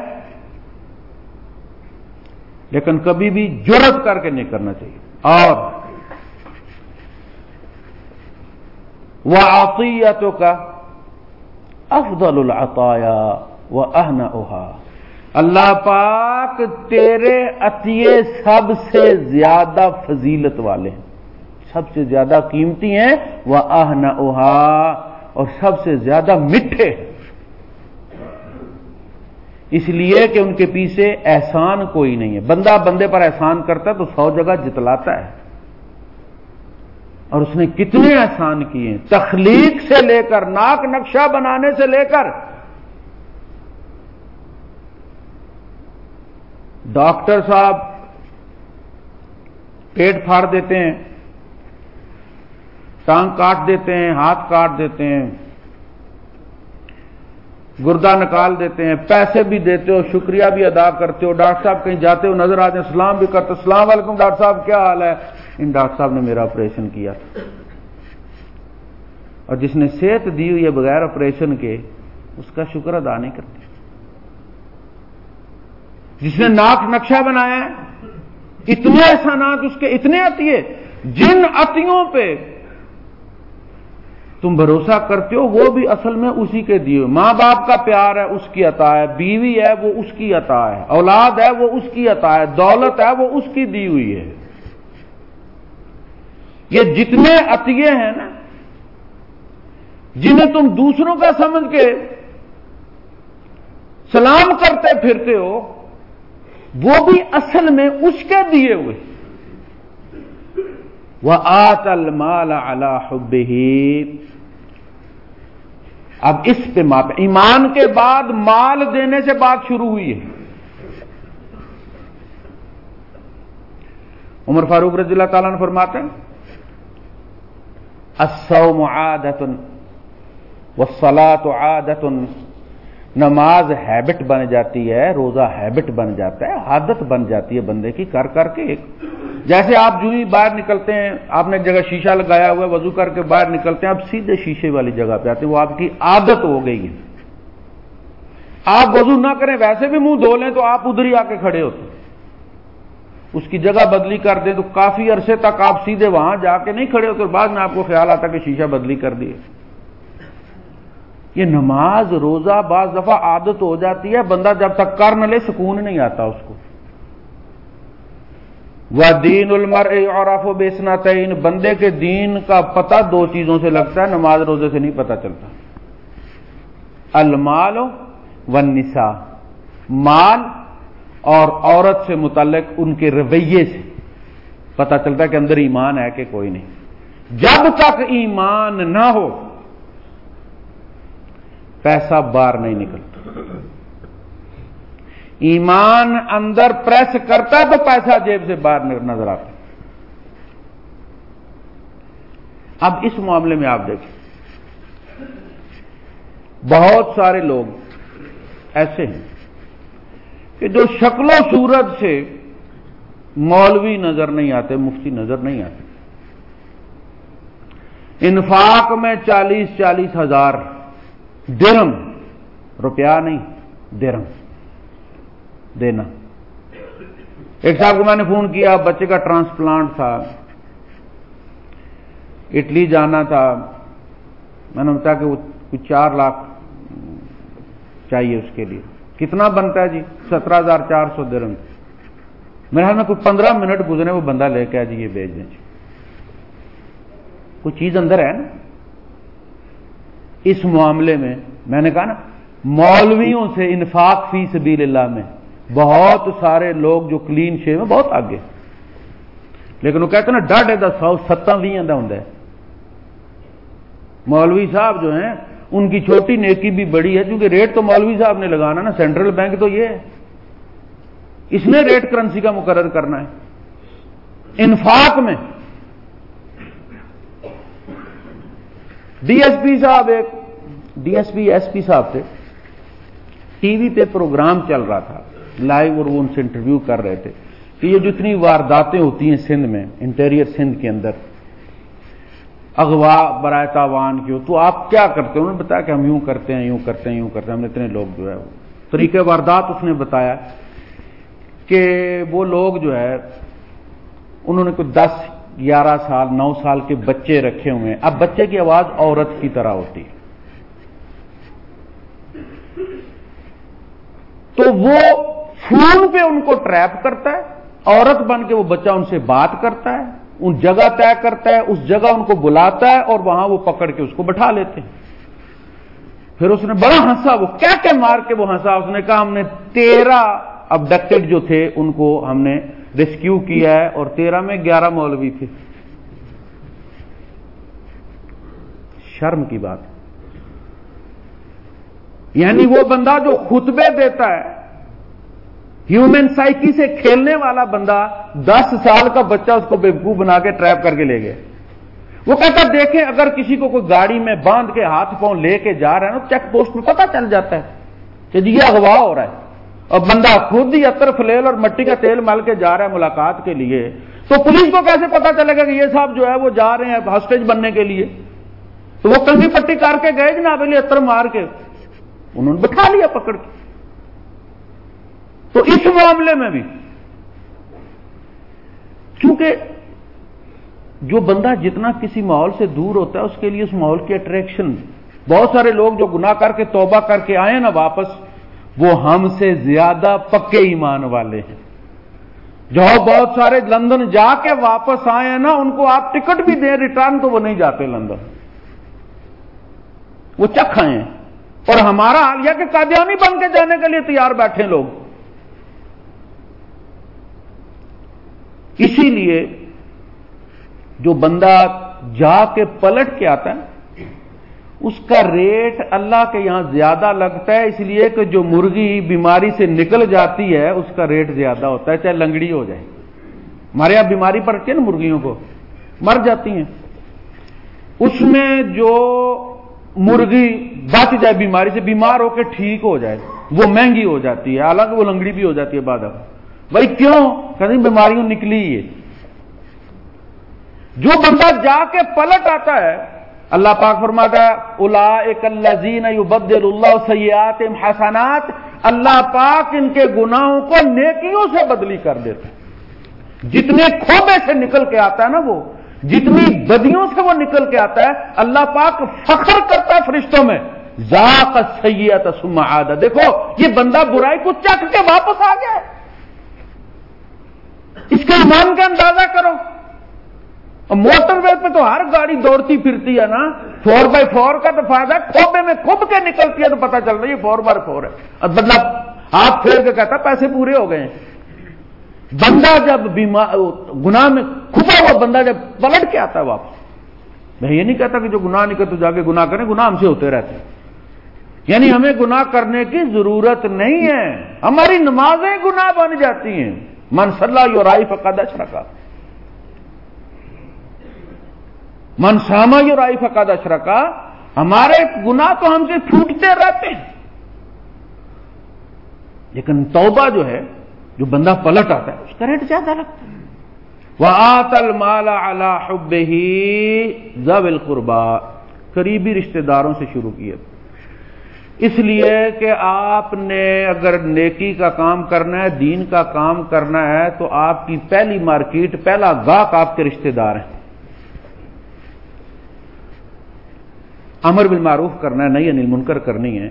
لیکن کبھی بھی جرت کر کے نہیں کرنا چاہیے۔ اور وہ عقیتوں کا افضل العطایا وہ اہنا اوہا اللہ پاک تیرے عطیے سب سے زیادہ فضیلت والے ہیں۔ سب سے زیادہ قیمتی ہیں۔ وہ آہنا اوہا اور سب سے زیادہ مٹھے۔ اس لیے کہ ان کے پیچھے احسان کوئی نہیں ہے۔ بندہ بندے پر احسان کرتا ہے تو سو جگہ جتلاتا ہے۔ اور اس نے کتنے احسان کیے تخلیق سے لے کر، ناک نقشہ بنانے سے لے کر ڈاکٹر صاحب پیٹ پھاڑ دیتے ہیں، ٹانگ کاٹ دیتے ہیں، ہاتھ کاٹ دیتے ہیں، گردہ نکال دیتے ہیں، پیسے بھی دیتے ہو، شکریہ بھی ادا کرتے ہو، ڈاکٹر صاحب کہیں جاتے ہو، نظر آتے ہیں، سلام بھی کرتے السلام علیکم ڈاکٹر صاحب، کیا حال ہے؟ ان ڈاکٹر صاحب نے میرا آپریشن کیا۔ اور جس نے صحت دی ہوئی ہے بغیر آپریشن کے، اس کا شکر ادا نہیں کرتے۔ جس نے ناک نقشہ بنایا ہے اتنے احسانات اس کے اتنے ہے جن اتیوں پہ تم بھروسہ کرتے ہو، وہ بھی اصل میں اسی کے دیے ماں باپ کا پیار ہے، اس کی عطا ہے۔ بیوی ہے، وہ اس کی عطا ہے۔ اولاد ہے، وہ اس کی عطا ہے۔ دولت ہے، وہ اس کی دی ہوئی ہے۔ یہ جتنے عطیے ہیں نا، جنہیں تم دوسروں کا سمجھ کے سلام کرتے پھرتے ہو وہ بھی اصل میں اس کے دیے ہوئے۔ وہ آت المال اللہ اب اس پہ ماپ، ایمان کے بعد مال دینے سے بات شروع ہوئی ہے۔ عمر فاروق رضی اللہ تعالیٰ نے فرماتے ہیں، الصوم عادت والصلاة عادت نماز ہیبٹ بن جاتی ہے، روزہ ہیبٹ بن جاتا ہے، عادت بن جاتی ہے بندے کی، کر کر کے ایک۔ جیسے آپ جو ہی باہر نکلتے ہیں، آپ نے ایک جگہ شیشہ لگایا ہوا ہے، وضو کر کے باہر نکلتے ہیں، آپ سیدھے شیشے والی جگہ پہ آتے ہیں، وہ آپ کی عادت ہو گئی ہے۔ آپ وضو نہ کریں، ویسے بھی منہ دھو لیں تو آپ ادھر ہی آ کے کھڑے ہوتے اس کی جگہ بدلی کر دیں تو کافی عرصے تک آپ سیدھے وہاں جا کے نہیں کھڑے ہوتے بعد میں آپ کو خیال آتا کہ شیشہ بدلی کر دیے۔ یہ نماز، روزہ بعض دفعہ عادت ہو جاتی ہے، بندہ جب تک کر نہ لے، سکون نہیں آتا اس کو۔ وہ دین المر اور و بیسنا تعین بندے کے دین کا پتہ دو چیزوں سے لگتا ہے، نماز، روزے سے نہیں پتا چلتا۔ المال و نسا مال اور عورت سے متعلق ان کے رویے سے پتا چلتا ہے کہ اندر ایمان ہے کہ کوئی نہیں۔ جب تک ایمان نہ ہو پیسہ باہر نہیں نکلتا۔ ایمان اندر پریس کرتا تو پیسہ جیب سے باہر نظر آتا اب اس معاملے میں آپ دیکھیں۔ بہت سارے لوگ ایسے ہیں کہ جو شکل و صورت سے مولوی نظر نہیں آتے، مفتی نظر نہیں آتے۔ انفاق میں چالیس چالیس ہزار درم روپیہ نہیں، درم، دینا۔ ایک صاحب کو میں نے فون کیا، بچے کا ٹرانسپلانٹ تھا۔ اٹلی جانا تھا۔ میں نے بتایا کہ وہ کچھ چار لاکھ چاہیے اس کے لیے۔ کتنا بنتا ہے جی؟ سترہ ہزار چار سو درم۔ میرے خیال میں کوئی پندرہ منٹ گزرے وہ بندہ لے کے آ جی یہ بیچ دیں جی۔ کوئی چیز اندر ہے نا؟ اس معاملے میں میں نے کہا نا، مولویوں سے انفاق فی سبیل اللہ میں بہت سارے لوگ جو کلین شے میں بہت آگے لیکن وہ کہتے ہیں نا ڈاڈے دا سو ستاں بھی ہوں مولوی صاحب جو ہیں، ان کی چھوٹی نیکی بھی بڑی ہے کیونکہ ریٹ تو مولوی صاحب نے لگانا نا، سینٹرل بینک تو یہ ہے۔ اس نے ریٹ کرنسی کا مقرر کرنا ہے۔ انفاق میں ڈی ایس پی صاحب ایک D S P S P صاحب تھے۔ ٹی وی پہ پروگرام چل رہا تھا۔ لائیو اور وہ ان سے انٹرویو کر رہے تھے۔ کہ یہ جتنی وارداتیں ہوتی ہیں سندھ میں، انٹیریئر سندھ کے اندر، اغوا برائے تاوان کی ہو، تو آپ کیا کرتے ہیں؟ انہوں نے بتایا کہ ہم یوں کرتے ہیں، یوں کرتے ہیں، یوں کرتے ہیں۔ ہم نے اتنے لوگ جو ہے طریقے واردات اس نے بتایا کہ وہ لوگ جو ہے، انہوں نے کوئی دس گیارہ سال، نو سال کے بچے رکھے ہوئے ہیں۔ اب بچے کی آواز عورت کی طرح ہوتی ہے۔ تو وہ فون پہ ان کو ٹریپ کرتا ہے، عورت بن کے وہ بچہ ان سے بات کرتا ہے، ان جگہ طے کرتا ہے، اس جگہ ان کو بلاتا ہے اور وہاں وہ پکڑ کے اس کو بٹھا لیتے ہیں۔ پھر اس نے بڑا ہنسا، وہ کیا کیا مار کے وہ ہنسا۔ اس نے کہا، ہم نے تیرہ ابڈکٹڈ جو تھے، ان کو ہم نے ریسکیو کیا ہے اور تیرہ میں گیارہ مولوی تھے۔ شرم کی بات یعنی وہ بندہ جو خطبے دیتا ہے ہیومن سائیکی سے کھیلنے والا بندہ دس سال کا بچہ اس کو بےبکو بنا کے ٹریپ کر کے لے گئے وہ کہتا دیکھیں اگر کسی کو کوئی گاڑی میں باندھ کے ہاتھ پاؤں لے کے جا رہا ہے نا چیک پوسٹ میں پتہ چل جاتا ہے کہ جی یہ اغوا ہو رہا ہے۔ اور بندہ خود ہی اتر فلیل اور مٹی کا تیل مل کے جا رہا ہے ملاقات کے لیے، تو پولیس کو کیسے پتا چلے گا کہ یہ صاحب جو ہے وہ جا رہے ہیں ہاسٹیج بننے کے لیے؟ تو وہ کنگی پٹی کر کے گئے جناب علی اتر مار کے انہوں نے بٹھا لیا پکڑ کے۔ تو اس معاملے میں بھی کیونکہ جو بندہ جتنا کسی ماحول سے دور ہوتا ہے، اس کے لیے اس ماحول کی اٹریکشن بہت سارے لوگ جو گناہ کر کے، توبہ کر کے آئے نا واپس وہ ہم سے زیادہ پکے ایمان والے ہیں۔ جو بہت سارے لندن جا کے واپس آئے ہیں نا، ان کو آپ ٹکٹ بھی دیں، ریٹرن تو وہ نہیں جاتے لندن۔ وہ چکھ آئے ہیں۔ اور ہمارا حال یہ کہ قادیانی بن کے جانے کے لیے تیار بیٹھے لوگ۔ اسی لیے جو بندہ جا کے پلٹ کے آتا ہے اس کا ریٹ اللہ کے یہاں زیادہ لگتا ہے، اس لیے کہ جو مرغی بیماری سے نکل جاتی ہے، اس کا ریٹ زیادہ ہوتا ہے، چاہے لنگڑی ہو جائے۔ ہمارے یہاں بیماری پڑتی ہے نا مرغیوں کو۔ مر جاتی ہیں۔ اس میں جو مرغی بچ جائے بیماری سے، بیمار ہو کے ٹھیک ہو جائے، وہ مہنگی ہو جاتی ہے۔ الگ وہ لنگڑی بھی ہو جاتی ہے بعد بھائی کیوں؟ کہیں بیماریوں نکلی ہے جو بندہ جا کے پلٹ آتا ہے اللہ پاک فرماتا ہے اللہ اللہ سیات حسنات، اللہ پاک ان کے گناہوں کو نیکیوں سے بدلی کر دیتا ہے۔ جتنے کھوبے سے نکل کے آتا ہے نا وہ، جتنی بدیوں سے وہ نکل کے آتا ہے، اللہ پاک فخر کرتا ہے فرشتوں میں۔ ذاق سیت سما آدھا دیکھو، یہ بندہ برائی کو چک کے واپس آ گیا اس کے ایمان کا اندازہ کرو۔ موٹر وے پہ تو ہر گاڑی دوڑتی پھرتی ہے نا۔ فور بائی فور کا تو فائدہ کھوبے میں کھب کے نکلتی ہے تو پتا چل رہا ہے یہ فور بائی فور ہے۔ اور مطلب ہاتھ پھیر کے کہتا پیسے پورے ہو گئے۔ ہیں بندہ جب بیمار، گناہ میں کھپا ہوا بندہ جب پلٹ کے آتا ہے واپس۔ میں یہ نہیں کہتا کہ جو گناہ نہیں کرتے جا کے گناہ کریں گناہ ہم سے ہوتے رہتے ہیں۔ یعنی ہمیں گناہ کرنے کی ضرورت نہیں ہے۔ ہماری نمازیں گناہ بن جاتی ہیں۔ من صلاح یو رائی اشرکا۔ من ساما یو رائی فقاد اشرکا، ہمارے گناہ تو ہم سے چھوٹتے رہتے ہیں۔ لیکن توبہ جو ہے، جو بندہ پلٹ آتا ہے، اس کا ریٹ زیادہ لگتا ہے۔ وہ آتل مالا اللہ ہی زب قربا قریبی رشتہ داروں سے شروع کیے۔ اس لیے کہ آپ نے اگر نیکی کا کام کرنا ہے، دین کا کام کرنا ہے، تو آپ کی پہلی مارکیٹ، پہلا گاہک آپ کے رشتہ دار ہیں۔ امر بالمعروف کرنا ہے، نہیں انل منکر کرنی ہے۔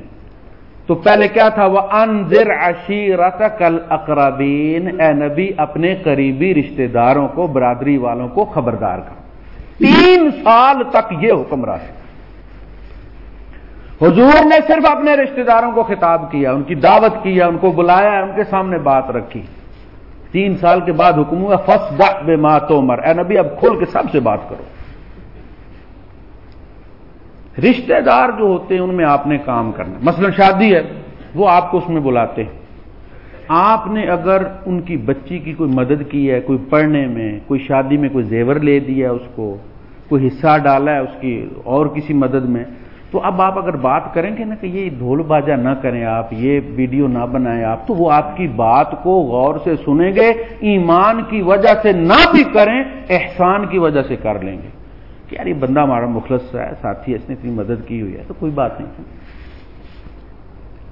تو پہلے کیا تھا؟ وہ انضر عشیرت کل اقربین اے نبی، اپنے قریبی رشتہ داروں کو، برادری والوں کو خبردار کر۔ تین سال تک یہ حکم رہا حضور نے صرف اپنے رشتہ داروں کو خطاب کیا، ان کی دعوت کیا، ان کو بلایا، ان کے سامنے بات رکھی۔ تین سال کے بعد حکم ہوا فس بے ماتو مر اے نبی، اب کھول کے سب سے بات کرو۔ رشتہ دار جو ہوتے ہیں ان میں آپ نے کام کرنا مثلا شادی ہے، وہ آپ کو اس میں بلاتے ہیں۔ آپ نے اگر ان کی بچی کی کوئی مدد کی ہے، کوئی پڑھنے میں، کوئی شادی میں کوئی زیور لے دیا ہے اس کو، کوئی حصہ ڈالا ہے اس کی اور کسی مدد میں، تو اب آپ اگر بات کریں گے نا کہ یہ ڈھول باجا نہ کریں آپ، یہ ویڈیو نہ بنائیں آپ، تو وہ آپ کی بات کو غور سے سنیں گے، ایمان کی وجہ سے نہ بھی کریں، احسان کی وجہ سے کر لیں گے۔ کہ یار یہ بندہ ہمارا مخلص ہے، ساتھی اس نے اتنی مدد کی ہوئی ہے، تو کوئی بات نہیں۔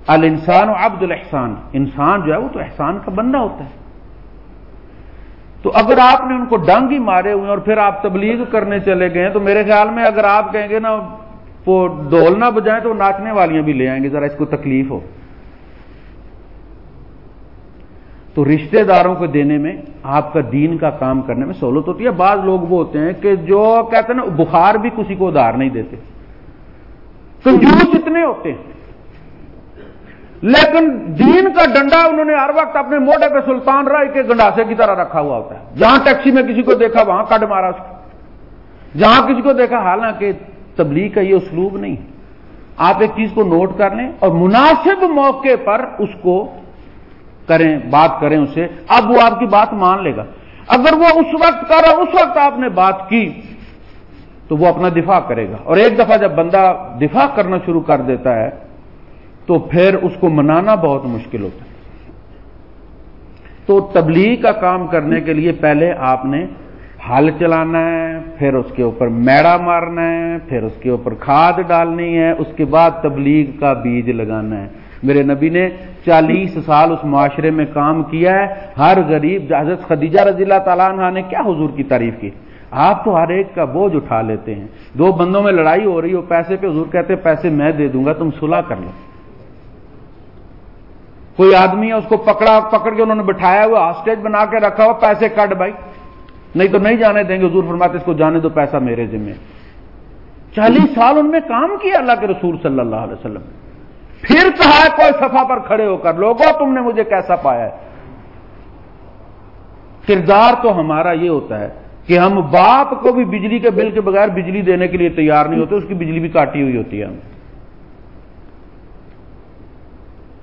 ال انسان و عبد الحسان انسان جو ہے وہ تو احسان کا بندہ ہوتا ہے۔ تو اگر آپ نے ان کو ڈنگ ہی مارے ہوئے اور پھر آپ تبلیغ کرنے چلے گئے تو میرے خیال میں اگر آپ کہیں گے نا، وہ ڈول نہ بجائیں تو ناچنے والیاں بھی لے آئیں گے، ذرا اس کو تکلیف ہو۔ تو رشتہ داروں کو دینے میں، آپ کا دین کا کام کرنے میں سہولت ہوتی ہے۔ بعض لوگ وہ ہوتے ہیں کہ جو کہتے ہیں نا، بخار بھی کسی کو ادھار نہیں دیتے۔ کنجوس فتنے ہوتے ہیں۔ لیکن دین کا ڈنڈا انہوں نے ہر وقت اپنے موڈے پہ سلطان رائے کے گنڈاسے کی طرح رکھا ہوا ہوتا ہے۔ جہاں ٹیکسی میں کسی کو دیکھا، وہاں کٹ مارا اس کو۔ جہاں کسی کو دیکھا، حالانکہ تبلیغ کا یہ اسلوب نہیں۔ آپ ایک چیز کو نوٹ کر لیں اور مناسب موقع پر اس کو کریں، بات کریں اسے، اب وہ آپ کی بات مان لے گا۔ اگر وہ اس وقت کر رہا اس وقت آپ نے بات کی، تو وہ اپنا دفاع کرے گا۔ اور ایک دفعہ جب بندہ دفاع کرنا شروع کر دیتا ہے، تو پھر اس کو منانا بہت مشکل ہوتا ہے۔ تو تبلیغ کا کام کرنے کے لیے پہلے آپ نے ہل چلانا ہے، پھر اس کے اوپر میڑا مارنا ہے، پھر اس کے اوپر کھاد ڈالنی ہے، اس کے بعد تبلیغ کا بیج لگانا ہے۔ میرے نبی نے چالیس سال اس معاشرے میں کام کیا ہے۔ ہر غریب، حضرت خدیجہ رضی اللہ تعالیٰ عنہ نے کیا حضور کی تعریف کی؟ آپ تو ہر ایک کا بوجھ اٹھا لیتے ہیں۔ دو بندوں میں لڑائی ہو رہی ہو، پیسے پہ حضور کہتے پیسے میں دے دوں گا، تم صلح کر لو۔ کوئی آدمی ہے، اس کو پکڑا، پکڑ کے انہوں نے بٹھایا ہوا، ہاسٹیج بنا کے رکھا ہوا، پیسے کٹ بھائی۔ نہیں تو نہیں جانے دیں گے، حضور فرماتے اس کو جانے دو، پیسہ میرے ذمہ چالیس سال ان میں کام کیا اللہ کے رسول صلی اللہ علیہ وسلم۔ پھر کہا کوئی سفا پر کھڑے ہو کر، لوگوں، تم نے مجھے کیسا پایا ہے؟ کردار تو ہمارا یہ ہوتا ہے کہ ہم باپ کو بھی بجلی کے بل کے بغیر بجلی دینے کے لیے تیار نہیں ہوتے، اس کی بجلی بھی کاٹی ہوئی ہوتی ہے۔ ہم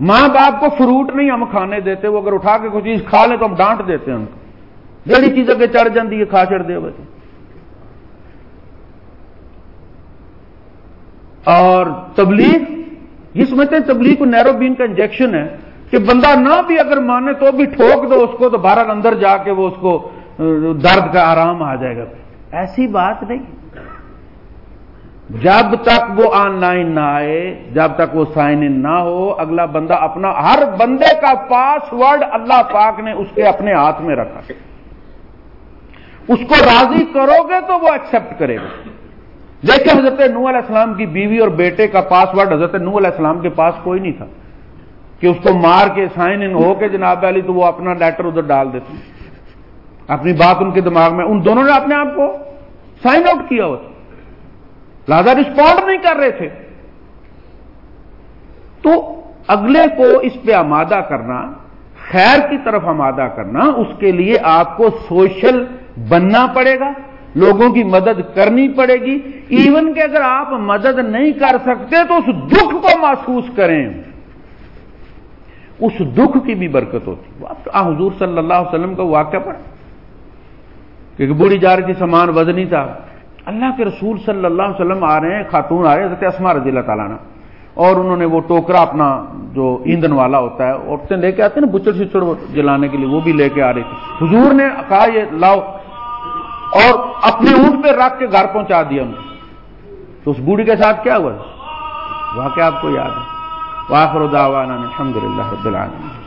ماں باپ کو فروٹ نہیں ہم کھانے دیتے، وہ اگر اٹھا کے کوئی چیز کھا لیں تو ہم ڈانٹ دیتے ہیں ان کو۔ جڑی چیز اگے چڑھ جاتی ہے، کھا چڑھ دے بچے اور تبلیغ یہ سمجھتے ہیں تبلیغ کو نیرو بین کا انجیکشن ہے کہ بندہ نہ بھی اگر مانے تو بھی ٹھوک دو اس کو تو بارہ اندر جا کے وہ اس کو درد کا آرام آ جائے گا۔ ایسی بات نہیں۔ جب تک وہ آن لائن نہ آئے، جب تک وہ سائن ان نہ ہو، اگلا بندہ اپنا، ہر بندے کا پاس ورڈ اللہ پاک نے اس کے اپنے ہاتھ میں رکھا۔ اس کو راضی کرو گے تو وہ ایکسپٹ کرے گا۔ دیکھیں حضرت نو علیہ السلام کی بیوی اور بیٹے کا پاسورڈ حضرت نو علیہ السلام کے پاس کوئی نہیں تھا۔ کہ اس کو مار کے سائن ان ہو کے جناب علی تو وہ اپنا لیٹر ادھر ڈال دیتے اپنی بات ان کے دماغ میں، ان دونوں نے اپنے آپ کو سائن آؤٹ کیا ہوا لہذا رسپونڈ نہیں کر رہے تھے۔ تو اگلے کو اس پہ آمادہ کرنا، خیر کی طرف آمادہ کرنا، اس کے لیے آپ کو سوشل بننا پڑے گا۔ لوگوں کی مدد کرنی پڑے گی۔ ایون کہ اگر آپ مدد نہیں کر سکتے تو اس دکھ کو محسوس کریں۔ اس دکھ کی بھی برکت ہوتی۔ حضور صلی اللہ علیہ وسلم کا واقعہ پڑا کہ بوڑھی جا رہی تھی سامان وزنی تھا۔ اللہ کے رسول صلی اللہ علیہ وسلم آ رہے ہیں خاتون آ رہے ہیں اسما رضی اللہ تعالیٰ نے اور انہوں نے وہ ٹوکرا اپنا جو ایندھن والا ہوتا ہے عورتیں لے کے آتے ہیں نا بچڑ سچڑ جلانے کے لیے وہ بھی لے کے آ رہی تھی حضور نے کہا یہ لاؤ۔ اور اپنے اونٹ پہ رکھ کے گھر پہنچا دیا ان تو اس بوڑھی کے ساتھ کیا ہوا؟ واقعہ آپ کو یاد ہے؟ واخر دعوانا الحمد للہ رب العالمین۔